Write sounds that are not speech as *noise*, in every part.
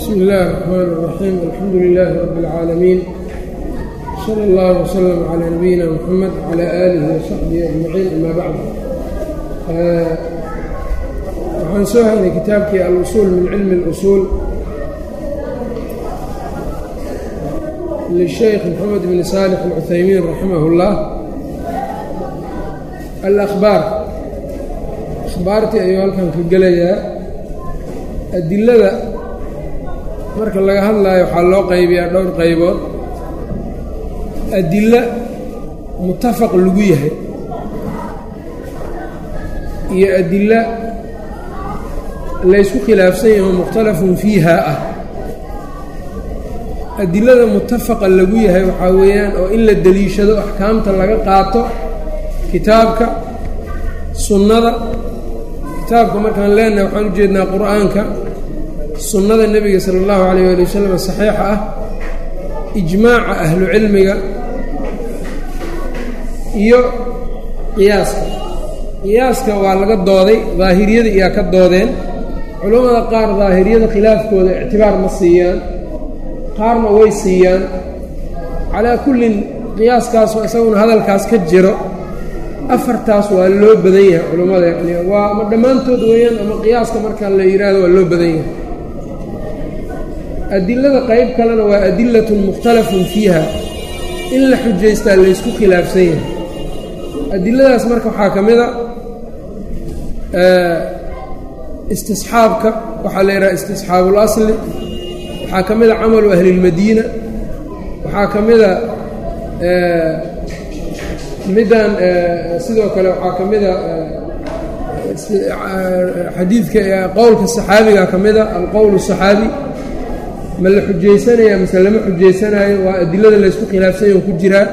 bsmi اllahi الرحmn الرaxيim alxamdu لilaahi rab اlcaalamiin slى اllah wslm عlى nabiyina mxamed wعlى alihi وsaxbihi ajmaciin ama bacd waxaan soo haynay kitaabkii alusuul min cilmi اlusuul lisheykh mxamed bn saalix اlcuthaymiin raximah اllah alahbaar akhbaartii ayuu halkan ka gelayaa adilada marka laga hadlaayo waxaa loo qaybiyaa dhowr qaybood. Adilo mutafaq lagu yahay. Iyo adilo laysku khilaafsan yahay oo mukhtalafun fiiha ah. Adilada mutafaqa lagu yahay waxaa weeyaan oo in la deliishado axkaamta laga qaato kitaabka sunnada. Kitaabka markaan leenahay waxaan u jeednaa qur'aanka sunnada nebiga sala allahu calayh waali wasalam saxiixa ah ijmaaca ahlu cilmiga iyo qiyaaska. Qiyaaska waa laga dooday daahiriyada iyaa ka doodeen. Culammada qaar daahiriyada khilaafkooda ictibaar ma siiyaan qaarna way siiyaan. Calaa kullin qiyaaskaasoo isaguna hadalkaas ka jiro afartaas waa loo badan yahay culammada yani waa ama dhammaantood weeyaan ama qiyaaska marka la yidhaahdo waa loo badan yahay adilada qayb kalena waa adilatun mukhtalafun fiiha. In la xujaystaa laysku khilaafsan yahay. Adiladaas marka waxaa ka mid a istisxaabka waxaa la yidhaha istisxaabul asli. Waxaa ka mida camalu ahlilmadiina waxaa ka mida middan sidoo kale waxaa ka mida xadiidka qowlka saxaabiga ka mida alqowl saxaabi ma la xujaysanaya mase lama xujaysanaayo waa adilada laysku khilaafsanya oo ku jiraa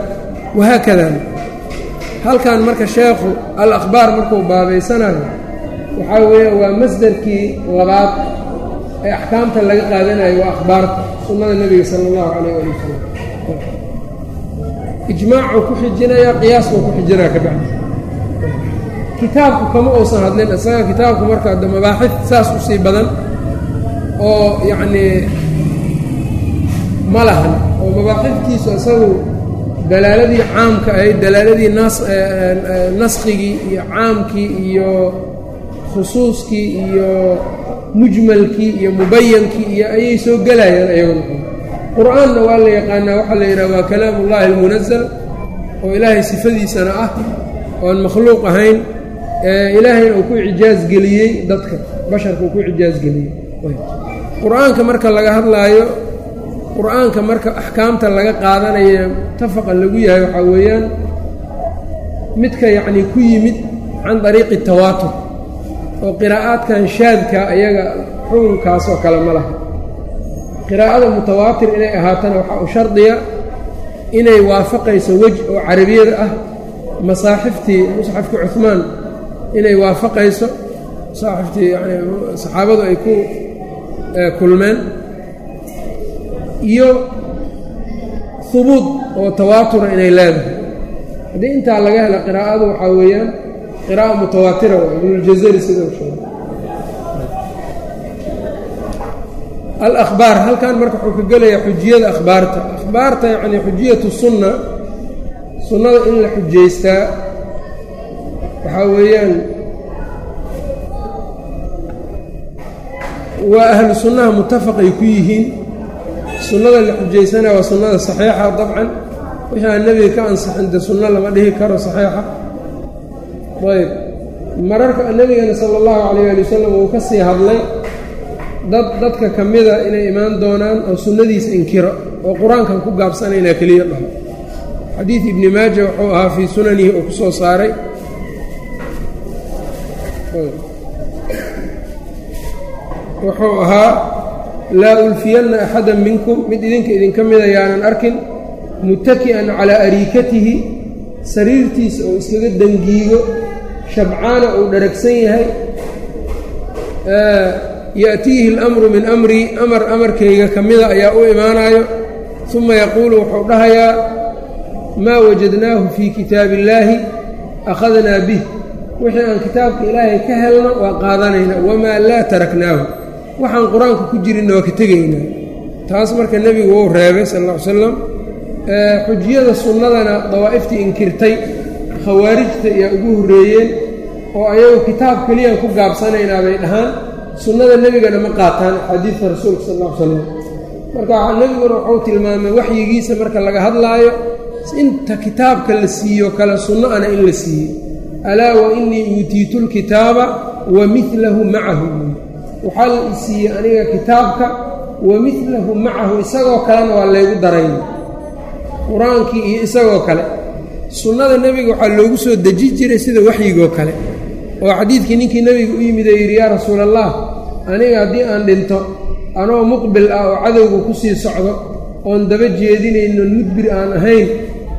wahaakada halkan marka sheekhu al-akhbaar markuu baabaysanayo waxaa weeye waa masdarkii labaad ee axkaamta laga qaadanayo waa akhbaarta sunnada nebiga sala allahu calayh ali wasalam ijmaacuu ku xijinayaa qiyaaskuu ku xijinaya ka bacdi. Kitaabku kama uusan hadlin isaga kitaabku marka de mabaaxid saas u sii badan oo yacnii ma lahan oo mabaaxidkiisu isagu dalaaladii caamka ahayd dalaaladii naskigii iyo caamkii iyo khusuuskii iyo mujmalkii iyo mubayankii iyo ayay soo gelayaan ayaguna qur'aanna waa la yaqaanaa waxaa la yidhaha waa kalaamu ullahi almunazal oo ilaahay sifadiisana ah oon makhluuq ahayn ilaahayna uu ku ijaaz geliyey dadka basharka uu ku ijaaz geliyey. Qur'aanka marka laga hadlaayo qur'aanka marka axkaamta laga qaadanayo mutafaqa lagu yahay waxaa weeyaan midka yacnii ku yimid can dariiqi tawaatur oo qiraa'aadkan shaadka ayaga xukunkaas oo kale ma laha. Qiraa'ada mutawaatir inay ahaatana waxaa u shardiya inay waafaqayso wej oo carabiyada ah masaaxiftii musxafkii cuhmaan inay waafaqayso masaaxiftii yani saxaabadu ay ku kulmeen iyo hubuud oo tawaatura inay leedahay. Haddii intaa laga hela qiraa'adu waxaa weeyaan qiraa'a mutawaatira waa ibnuljazari sida u sheegay. Alahbaar halkan marka wuxuu ka gelayaa xujiyada akhbaarta. Akhbaarta yacni xujiyatu sunna sunnada in la xujaystaa waxaa weeyaan waa ahlu sunnaha mutafaqay ku yihiin sunnada la xujaysanaya waa sunnada saxiixa dabcan. Wixii aan nebiga ka ansixin de sunno lama dhihi karo saxiixa. Ayb. Mararka nebigana sala allahu calayh ali wasalam uu ka sii hadlay dad dadka ka mida inay imaan doonaan oo sunnadiisa inkiro oo qur'aankan ku gaabsanaynaa keliya dhaho. Xadiid ibni maaja wuxuu ahaa fii sunanihi oo ku soo saaray. Wuxuu ahaa laa ulfiyanna axada minkum mid idinka idinka mida yaanan arkin muttaki'an calaa ariikatihi sariirtiisa oo iskaga dangiigo shabcaana uu dharagsan yahay ya'tiihi اlamru min amrii amar amarkayga ka mida ayaa u imaanayo uma yaquulu wuxuu dhahayaa maa wajadnaahu fii kitaabi illaahi akhadnaa bih wixii aan kitaabka ilaahay ka helno waa qaadanayna wamaa laa taraknaahu waxaan qur'aanka ku jirinna waa ka tegaynaa. Taas marka nebigu wou reebay sal alla ly slam xujiyada sunnadana dawaa'iftii inkirtay khawaarijta ayaa ugu horreeyeen oo ayagu kitaab keliyaan ku gaabsanaynaa bay dhahaan. Sunnada nebigana ma qaataan axaadiidta rasuulka sal alla ly slam marka nebiguna wuxuu tilmaamay waxyigiisa marka laga hadlaayo inta kitaabka la siiyo kale sunno ana in la siiyey alaa wa innii uutiitu lkitaaba wa milahu macahu waxaa la i siiyey aniga kitaabka wa milahu macahu isagoo kalena waa laygu daray qur'aankii iyo isagoo kale. Sunnada nebiga waxaa loogu soo deji jiray sida waxyigoo kale. Oo xadiidkii ninkii nebiga u yimid ee yidhi yaa rasuul allah aniga haddii aan dhinto anoo muqbil ah oo cadowga ku sii socdo oon daba jeedinaynon mudbir aan ahayn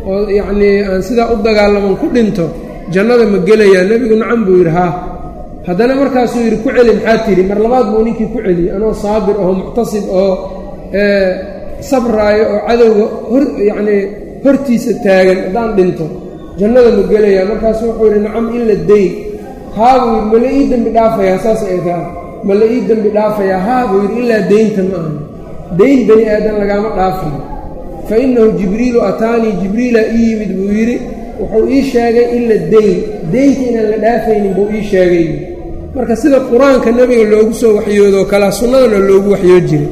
oo yacnii aan sidaa u dagaalaman ku dhinto jannada ma gelayaa? Nebigu nacan buu yidhi haa haddana markaasuu yidhi ku celi maxaa tidhi mar labaad buu ninkii ku celiyey anoo saabir oo muctasib oo sabraayo oo cadowga hor yacnii hortiisa taagan haddaan dhinto jannada ma gelayaa. Markaasu wuxuu yidhi nacam in la haa buu yidhi ma la ii dembi dhaafayaa saas ay taha ma la ii dembi dhaafayaa haa buu yidhi ilaa deynta ma aha. Dayn bani aadan lagaama dhaafayo fa innahu jibriilu ataanii jibriila ii yimid buu yidhi wuxuu ii sheegay ila dayn deynta inaan la dhaafaynin buu ii sheegay. Marka sida qur'aanka nebiga loogu soo waxyoodoo kalea sunnadana loogu waxyoo jiray.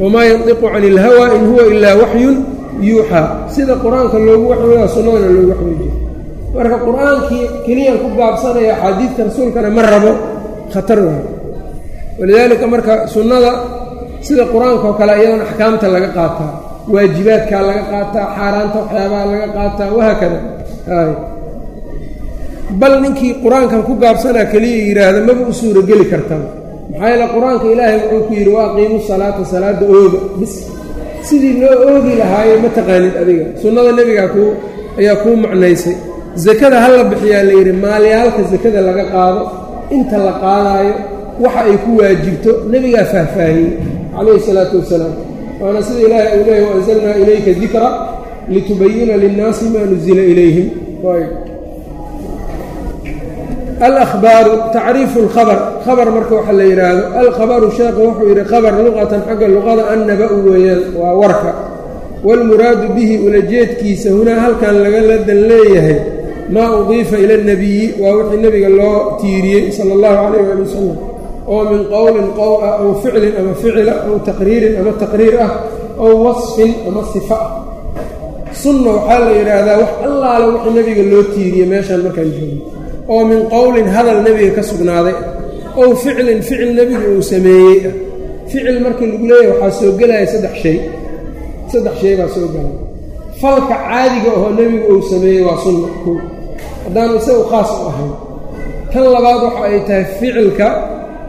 Wamaa yantiqu cani ilhawaa in huwa ilaa waxyun yuuxaa sida qur'aanka loogu waxyoodaa sunnadana loogu waxyoo jiray. Marka qur'aankii keliyaan ku gaabsanaya axaadiidta rasuulkana ma rabo khatar waayo walidaalika marka sunnada sida qur'aanka oo kale iyadana axkaamta laga qaataa waajibaadkaa laga qaataa xaaraanta waxyaabaha laga qaataa wahaakada. Hay bal ninkii qur'aankan ku gaabsanaa keliya yidhaahda maba u suurageli kartaba maxaa yeele qur'aanka ilaahay wuxuu ku yidhi wa aqiimu salaata salaadda ooga. Bis. Sidii loo oogi lahaayo ma taqaanid adiga. Sunnada nebigaa kuu ayaa kuu macnaysay. Sakada ha la bixiyaa la yidhi maalyaalka sakada laga qaado inta la qaadaayo waxa ay ku waajibto nebigaa faahfaahiyey. Calayhi salaatu wasalaam. Waana sida ilaahay uu leeyahy waanzalnaa ilayka dikra litubayina linnaasi maa nuzila ilayhim alahbaaru tacriifu alkhabar khabar marka waxa la yidhaahdo alkhabaru sheekhu wuxuu yidhi khabar luqatan xagga luqada annaba-u weeyaan waa warka waalmuraadu bihi ulajeedkiisa hunaa halkan laga ladan leeyahay maa udiifa ila اnebiyi waa wixii nebiga loo tiiriyey sala اllahu calayh ali wasalam oo min qowlin qowl ah ow ficlin ama ficila ow taqriirin ama taqriir ah ow wasfin ama sifa ah sunna waxaa la yidhaahdaa wax allaale wixii nebiga loo tiiriyey meeshaan markaan joogo oo min qowlin hadal nebiga ka sugnaaday ow ficlin ficil nebigu uu sameeyey. Ficil markii lagu leeyahay waxaa soo gelaya saddex shay. Saddex shay baa soo gelaya falka caadiga ahoo nebigu uu sameeyey waa sunna. Kow haddaanu isagu khaas u ahayn tan labaad waxa ay tahay ficilka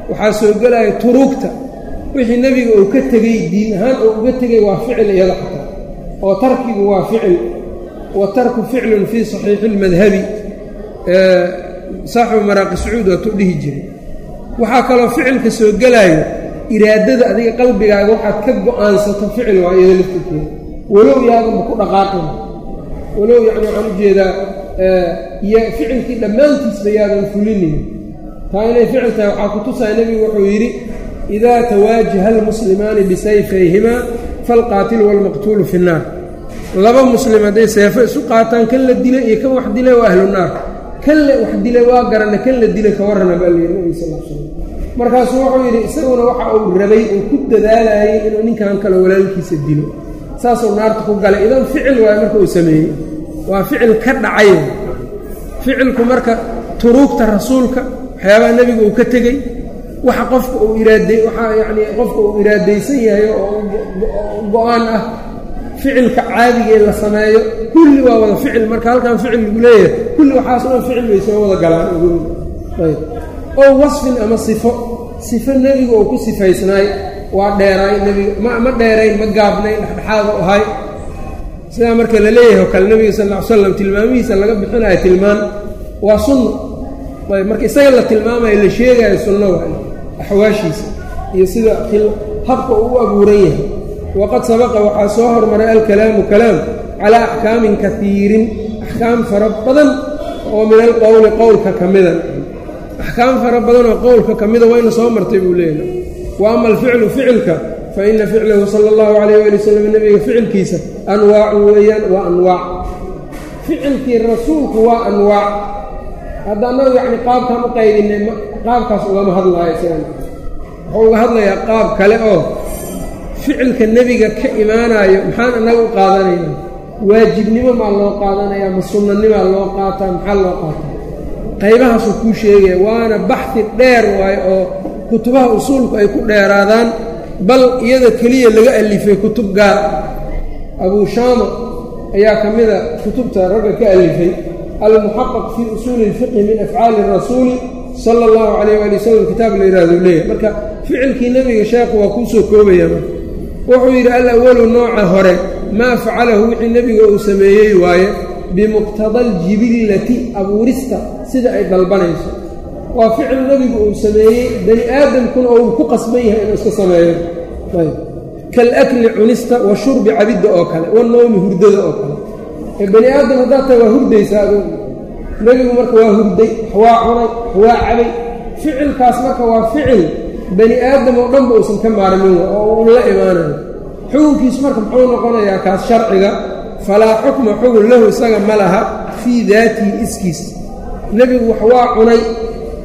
waxaa soo gelaya turuugta. Wixii nebiga uu ka tegey diin ahaan uu uga tegey waa ficil iyada xataa. Oo tarkigu waa ficil. Wa tarku ficlun fii saxiixi اlmadhabi saaxibu maraaqi sacuud waatuu dhihi jiray. Waxaa kaloo ficilka soo gelaayo iraadada adiga qalbigaaga waxaad ka go'aansato ficil waa iyada laftirkeeda walow yaadanba ku dhaqaaqin walow yacni waxaan u jeedaa iyo ficilkii dhammaantiisba yaadan fulinin taa inay ficil tahay waxaa ku tusaya nebigu wuxuu yidhi idaa tawaajaha almuslimaani bisayfayhimaa falqaatilu waalmaqtuulu fi nnaar. Laba muslim hadday seefo isu qaataan kan la dilay iyo kan wax dilay waa ahlu kan la wax dilay waa garana kan la dilay ka warrana baa layidhi nabiga sal l slam markaasuu wuxuu yidhi isaguna waxa uu rabay uu ku dadaalayay inuu ninkan kale walaalkiisa dilo saasuu naarta ku galay idan ficil waayo marka uu sameeyey waa ficil ka dhacay ficilku marka turuugta rasuulka waxyaabaha nebiga uu ka tegey waxa qofka uu iraada waxaa yacnii qofka uu iraadaysan yahay oo go'aan ah ficilka caadigee la sameeyo kulli waa wada ficil. Marka halkan ficil lagu leeyahay kulli waxaas ficil bay soo wada galaan ow wasfin ama sifo. Sifo nebiga uu ku sifaysnaay waa dheeraay nebiga. Ma ma dheerayn ma gaabnayn dhexdhexaada u ahay. Sidaa marka la leeyahay oo kale nebiga sal ll ly slam tilmaamihiisa laga bixinayo tilmaan waa sunna. Ayb marka isaga la tilmaamayo la sheegayo sunno waay axwaashiisa. Iyo sida habka uu u abuuran yahay waqad sabaqa waxaa soo hormaray alkalaamu kalaam calaa axkaamin kaiirin axkaam fara badan oo min alqowli qowlka ka mida axkaam fara badan oo qowlka ka mida wayna soo martay buu leeyahay wa ama alficlu ficilka fa ina ficlahu sala allahu calayh waali wasalam nebiga ficilkiisa anwaacun weeyaan waa anwaac ficilkii rasuulku waa anwaac hadda annagu yacni qaabkaan u qaydinay qaabkaas ugama hadlaayo wuxuu uga hadlayaa qaab kale oo ficilka nebiga ka imaanaayo maxaan annaga u qaadanayna waajibnimo maa loo qaadanayaa ma sunnanimaa loo qaataa maxaa loo qaataa? Qaybahaasuu kuu sheegaya waana baxdi dheer waayo oo kutubaha usuulku ay ku dheeraadaan bal iyada keliya laga alifay kutub gaar. Abuu shaama ayaa ka mida kutubta ragga ka alifay almuxaqaq fii usuuli اlfiqhi min afcaali rasuuli sala اllahu calayh waali wasalam kitaab la yihahdo leeyahy marka ficilkii nebiga sheekhu waa kuu soo koobaya wuxuu yidhi alawalu nooca hore maa facalahu wixii nebiga uu sameeyey waaye bimuqtada aljibillati abuurista sida ay dalbanayso. Waa ficil nebigu uu sameeyey bani aadamkuna oo uu ku qasban yahay inuu iska sameeyo. Kalakli cunista wa shurbi cabidda oo kale wanowmi hurdada oo kale. Ee bani aadam haddaad tahay waa hurdaysaa adugu nebigu marka waa hurday waa cunay waa cabay. Ficilkaas marka waa ficil bani aadam oo dhanba uusan ka maarmin oo uu la imaanayo. Xukunkiisu marka muxuu noqonayaa kaas sharciga falaa xukma xugun lahu isaga ma laha fii daatihi iskiis. Nebigu wax waa cunay.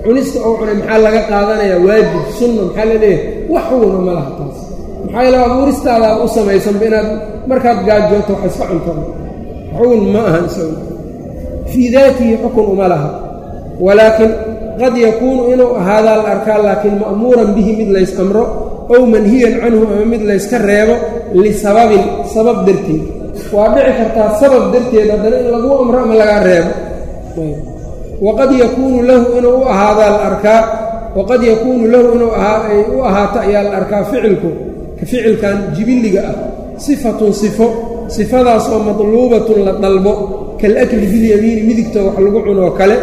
Cunista oo cunay maxaa laga qaadanayaa waajib sunna maxaa la leeyahay? Wax xuguna ma laha taas. Maxaa yeele abuuristaadaad u samaysanba inaad markaad gaajooto wax iska cuntada xugun ma ahan isagu. Fii daatihi xukun uma laha. Walaakin qad yakuunu inuu ahaadaa la arkaa laakiin ma'muuran bihi mid lays amro ow manhiyan canhu ama mid layska reebo lisababin sabab darteed. Waa dhici kartaa sabab darteed haddana in lagu amro ama lagaa reebo. Waqad yakuunu lahu inuu u ahaadaa la arkaa waqad yakuunu lahu inuu ay u ahaato ayaa la arkaa ficilku ka ficilkan jibilliga ah. Sifatun sifo sifadaas oo madluubatun la dalbo kalakli bilyamiini midigta wax lagu cunoo kale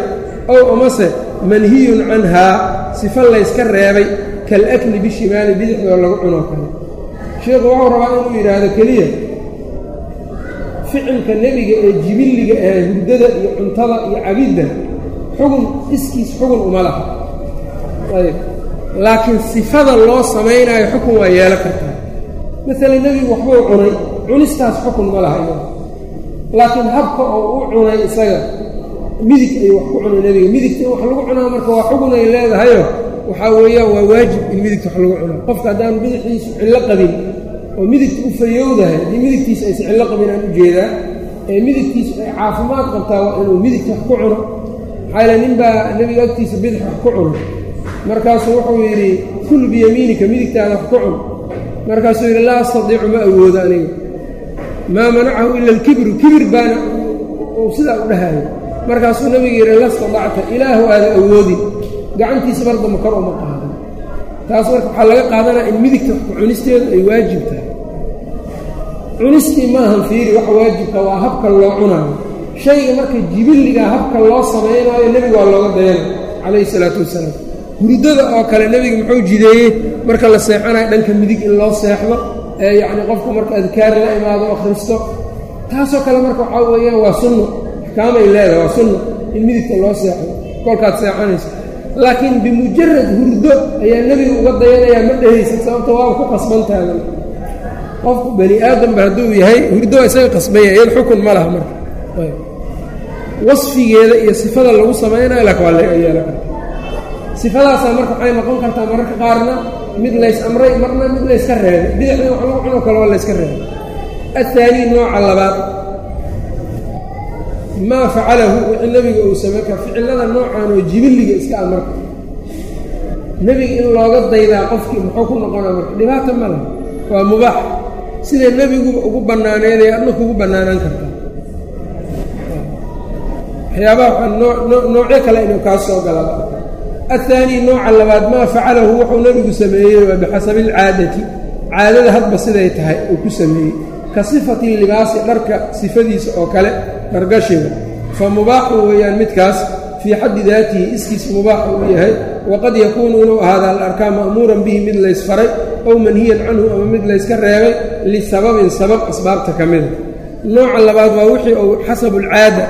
ow amase manhiyun canhaa sifo layska reebay kalakli bishimaali bidixdoo lagu cunoo kale. Sheikhu wuxuu rabaa inuu yidhaahdo keliya ficilka nebiga ee jibilliga ee hurdada iyo cuntada iyo cabidda xugun iskiis xugun uma laha. Ayb laakiin sifada loo samaynaayo xukun waa yeelo kartaa. Maalan nebigu waxbuu cunay cunistaas xukun ma laha. Laakiin habka oo u cunay isaga midig ayuu wax ku cunay nebiga. Midigta wax lagu cunaa marka waa xugun ay leedahayo. Waxaa weeyaan waa waajib in midigta wax lagu cunaa. Qofka haddaan bidixiisu cillo qabin oo midigta u fayowdahay haddii midigtiisa aysa cillo qabin aan u jeedaa ee midigtiisu ay caafimaad qabtaa waa inuu midigta wax ku cuno. Maxaa yaele nin baa nebiga agtiisa bidix wax ku cuno. Markaasuu wuxuu yidhi kul biyamiinika midigtaada wax ku cun. Markaasuu yidhi laa astadiicu ma awoodo aniga. Maa manacahu ila alkibru. Kibir baana uu sidaa u dhahayo markaasuu nebiga yidhi la stadacta ilaahu aada awoodin. Gacantiisa bardamba kor uma qaadan. Taas marka waxaa laga qaadanaya in midigta cunisteedu ay waajib tahay. Cunistii maahan fiiri wax waajibka waa habka loo cunaayo. Shayga marka jibilligaa habka loo samaynaayo nebiga waa looga dayana calayhi salaatu wasalaam. Hurdada oo kale nebiga muxuu jideeyey marka la seexanayo dhanka midig in loo seexdo ee yacni qofku marka adkaar la imaado akhristo. Taasoo kale marka waxaa weeyaan waa sunno axkaamay leedahay waa sunno in midigta loo seexdo kolkaad seexanayso. Laakiin bimujarad hurdo ayaa nebiga uga dayanayaa ma dhehaysid sababta waaba ku qasbantaadan qofku bani aadamba hadduu yahay hurdo isaga qasbanya iyad xukun ma laha marka. Wasfigeeda iyo sifada lagu samaynayo laakin waa la yeela karta sifadaasaa marka waxay noqon kartaa mararka qaarna mid lays amray marna mid layska reebay. Bidixda wax lagu cunoo kale waa layska reebay. Aلثaani nooca labaad maa facalahu wixii nebiga uu samey ka ficilada noocaanoo jibiliga iska ah marka. Nebiga in looga daydaa qofkii muxuu ku noqonaa marka dhibaata ma laha waa mubaax. Siday nebiguba ugu bannaaneeday adna kugu bannaanaan kartaa? Waxyaabaha noocyo kale inuu kaa soo galaa athaani nooca labaad maa facalahu wuxuu nebigu sameeyey waa bixasabi alcaadati. Caadada hadba siday tahay uu ku sameeyey ka sifati libaasi dharka sifadiisa oo kale dhargashiga fa mubaaxu weeyaan midkaas fii xaddi daatihi iskiis mubaax uu yahay waqad yakuunu inuu ahaadaa la arkaa ma'muuran bihi mid laysfaray ow manhiyan canhu ama mid layska reebay lisababin sabab asbaabta ka mida nooca labaad waa wixii uu xasabu اlcaada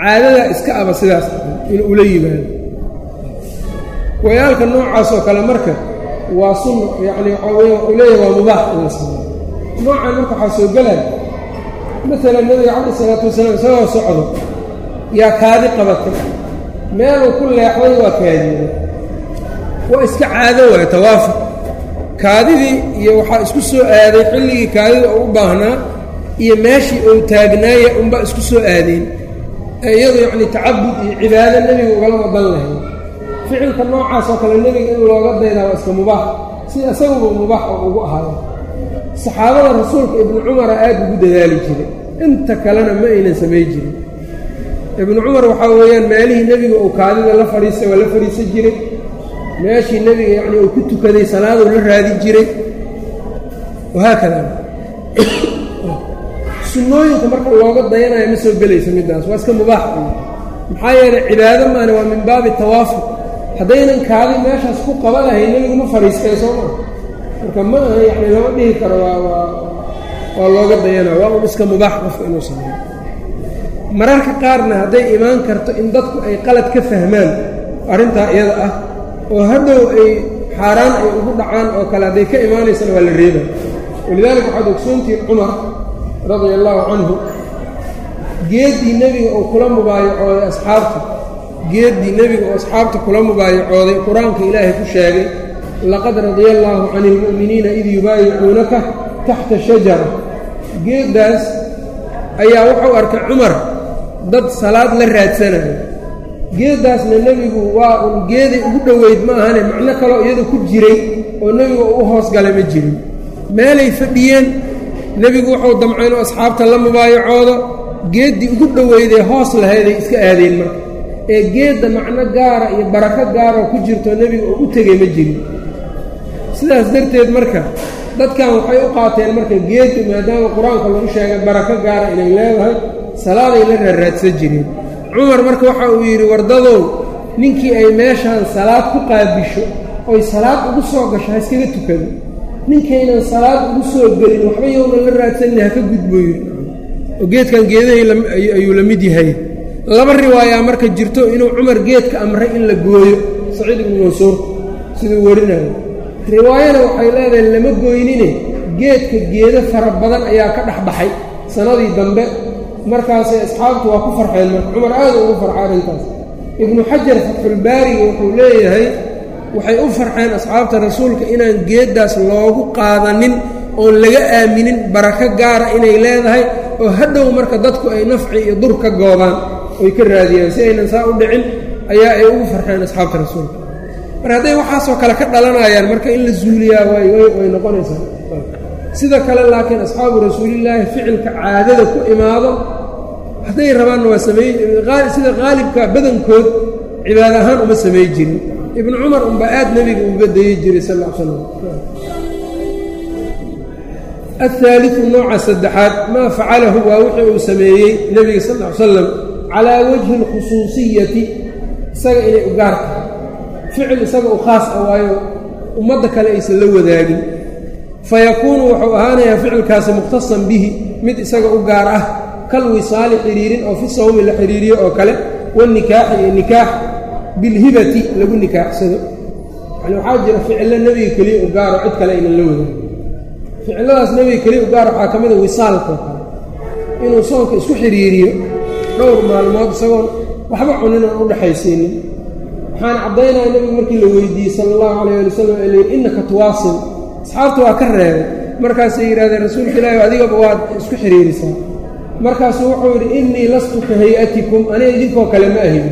caadadaa iska aba sidaas in ula yimaado. Wayaalka noocaasoo kale marka waa sunna yacni waxaa weya wuxuu leeyahay waa mubaax in la sameeyo noocan marka waxaa soo gelaya maalan nebiga calayi isalaatu wasalaam isagoo socdo yaa kaadi qabatay meeluu ku leexday waa kaadiye waa iska caado waay tawaafuq kaadidii iyo waxaa isku soo aaday xilligii kaadida uu u baahnaa iyo meeshii uu taagnaaya unbaa isku soo aadeen. Ee iyadu yacni tacabud iyo cibaado nebiga ugala wadan lahayd ficilka noocaas oo kale nebiga in looga daydaa waa iska mubaax si isaguba mubaax oo ugu ahaayo saxaabada rasuulka ibnu cumara aad ugu dadaali jiray. Inta kalena ma aynan samay jirin. Ibnu cumar waxaa weeyaan meelihii nebiga uu kaadida la fadhiistay waa la fadhiisan jiray. Meeshii nebiga yacni uu ku tukaday salaaduu la raadi jiray. Wahaakada sunnooyinka marka looga dayanayo ma soo gelayso middaas waa iska mubaax. Maxaa yeelay cibaado maana waa min baabi tawaafuq. Haddaynan kaadi meeshaas ku qaba lahayn nebigu ma fadhiistay soo maa marka ma aha yacni lama dhihi karo waa waa looga dayanaa waa un iska mubaax qofka inuu sameeyo. Mararka qaarna hadday imaan karto in dadku ay qalad ka fahmaan arrintaa iyada ah oo hadhow ay xaaraan ay ugu dhacaan oo kale hadday ka imaanaysana waa la reeba walidaalika waxaad ogsoontihiin cumar radia allaahu canhu geeddii nebiga uu kula mubaayacooday asxaabta. Geeddii nebiga uu asxaabta kula mubaayacooday qur'aanka ilaahay ku sheegay laqad radia allaahu cani ilmu'miniina id yubaayicuunaka taxta shajara geeddaas ayaa wuxuu arkay cumar. dad salaad la raadsanayo. geeddaasna nebigu waa un geeday ugu dhoweyd ma ahane macno kaloo iyadu ku jiray oo nebigu u hoos galay ma jirin. meelay fadhiyeen. nebigu wuxuu damcay inuu asxaabta la mubaayacoodo. geeddii ugu dhoweydee hoos lahayday iska aadeen marka. ee geedda macno gaara iyo barako gaaroo ku jirto nebiga oo u tegay ma jirin sidaas darteed marka dadkan waxay u qaateen marka geeddu maadaama qur'aanka lagu sheegay barako gaara inay leedahay salaaday la raarraadsan jireen cumar marka waxa uu yidhi wardadow ninkii ay meeshaan salaad ku qaabisho oy salaad ugu soo gasho ha iskaga tukado. Ninkaynan salaad ugu soo gelin waxba yownan la raadsanina haka gudbo yidhi oo geedkan geedahii ayuu la mid yahay. Laba riwaayaa marka jirto inuu cumar geedka amray in la gooyo. Saciid ibnu mansuur siduu warinayo riwaayana waxay leedahay lama goynine. Geedka geedo fara badan ayaa ka dhex baxay sannadii dambe. Markaasay asxaabtu waa ku farxeen marka cumar aada ugu farxa arrintaas ibnu xajar fatxulbaariga wuxuu leeyahay waxay u farxeen asxaabta rasuulka inaan geeddaas loogu qaadanin oon laga aaminin barako gaara inay leedahay oo hadhow marka dadku ay nafci iyo dur ka goobaan. Oy ka raadiyaan. Si aynan saa u dhicin ayaa ay ugu farxeen asxaabta rasuulka mar hadday waxaasoo kale ka dhalanayaan marka in la zuuliyaa way noqonaysaa. Sida kale laakiin asxaabu rasuulillaahi ficilka caadada ku imaado hadday rabaanna waa sameey sida qaalibka badankood cibaad ahaan uma samay jirin. Ibnu cumar unba aada nebiga uga dayi jiray sal l slam ahaaliu nooca saddexaad maa facalahu waa wixii uu sameeyey nebiga sal l l salam calaa wajhi alkhusuusiyati isaga inay u gaarta ficil isaga u khaas ah waayo ummadda kale aysan la wadaagin fayakuunu wuxuu ahaanayaa ficilkaasi mukhtasan bihi mid isaga u gaar ah kal wisaali xidhiirin oo fi sawmi la xidhiiriyo oo kale wanikaaxi iyo nikaax bilhibati lagu nikaaxsado. Yani waxaa jira ficillo nebiga keliya u gaaro cid kale aynan la wadaagin ficilladaas nebiga keliya u gaar waxaa ka mida wisaalkoo kale inuu soonka isku xidhiiriyo dhowr maalmood isagoon waxba cuninan u dhexaysiinin waxaan caddaynaya nebigu markii la weydiiyey sala allahu calayh ali wasalam ee layidhi innaka tuwaasil asxaabtu waa ka reebay. Markaasay yidhahdeen rasuulka ilaahi adigaba waad isku xidhiirisaa markaasuu wuxuu yidhi innii lastu ka hay'atikum aniga idinkoo kale ma ahin.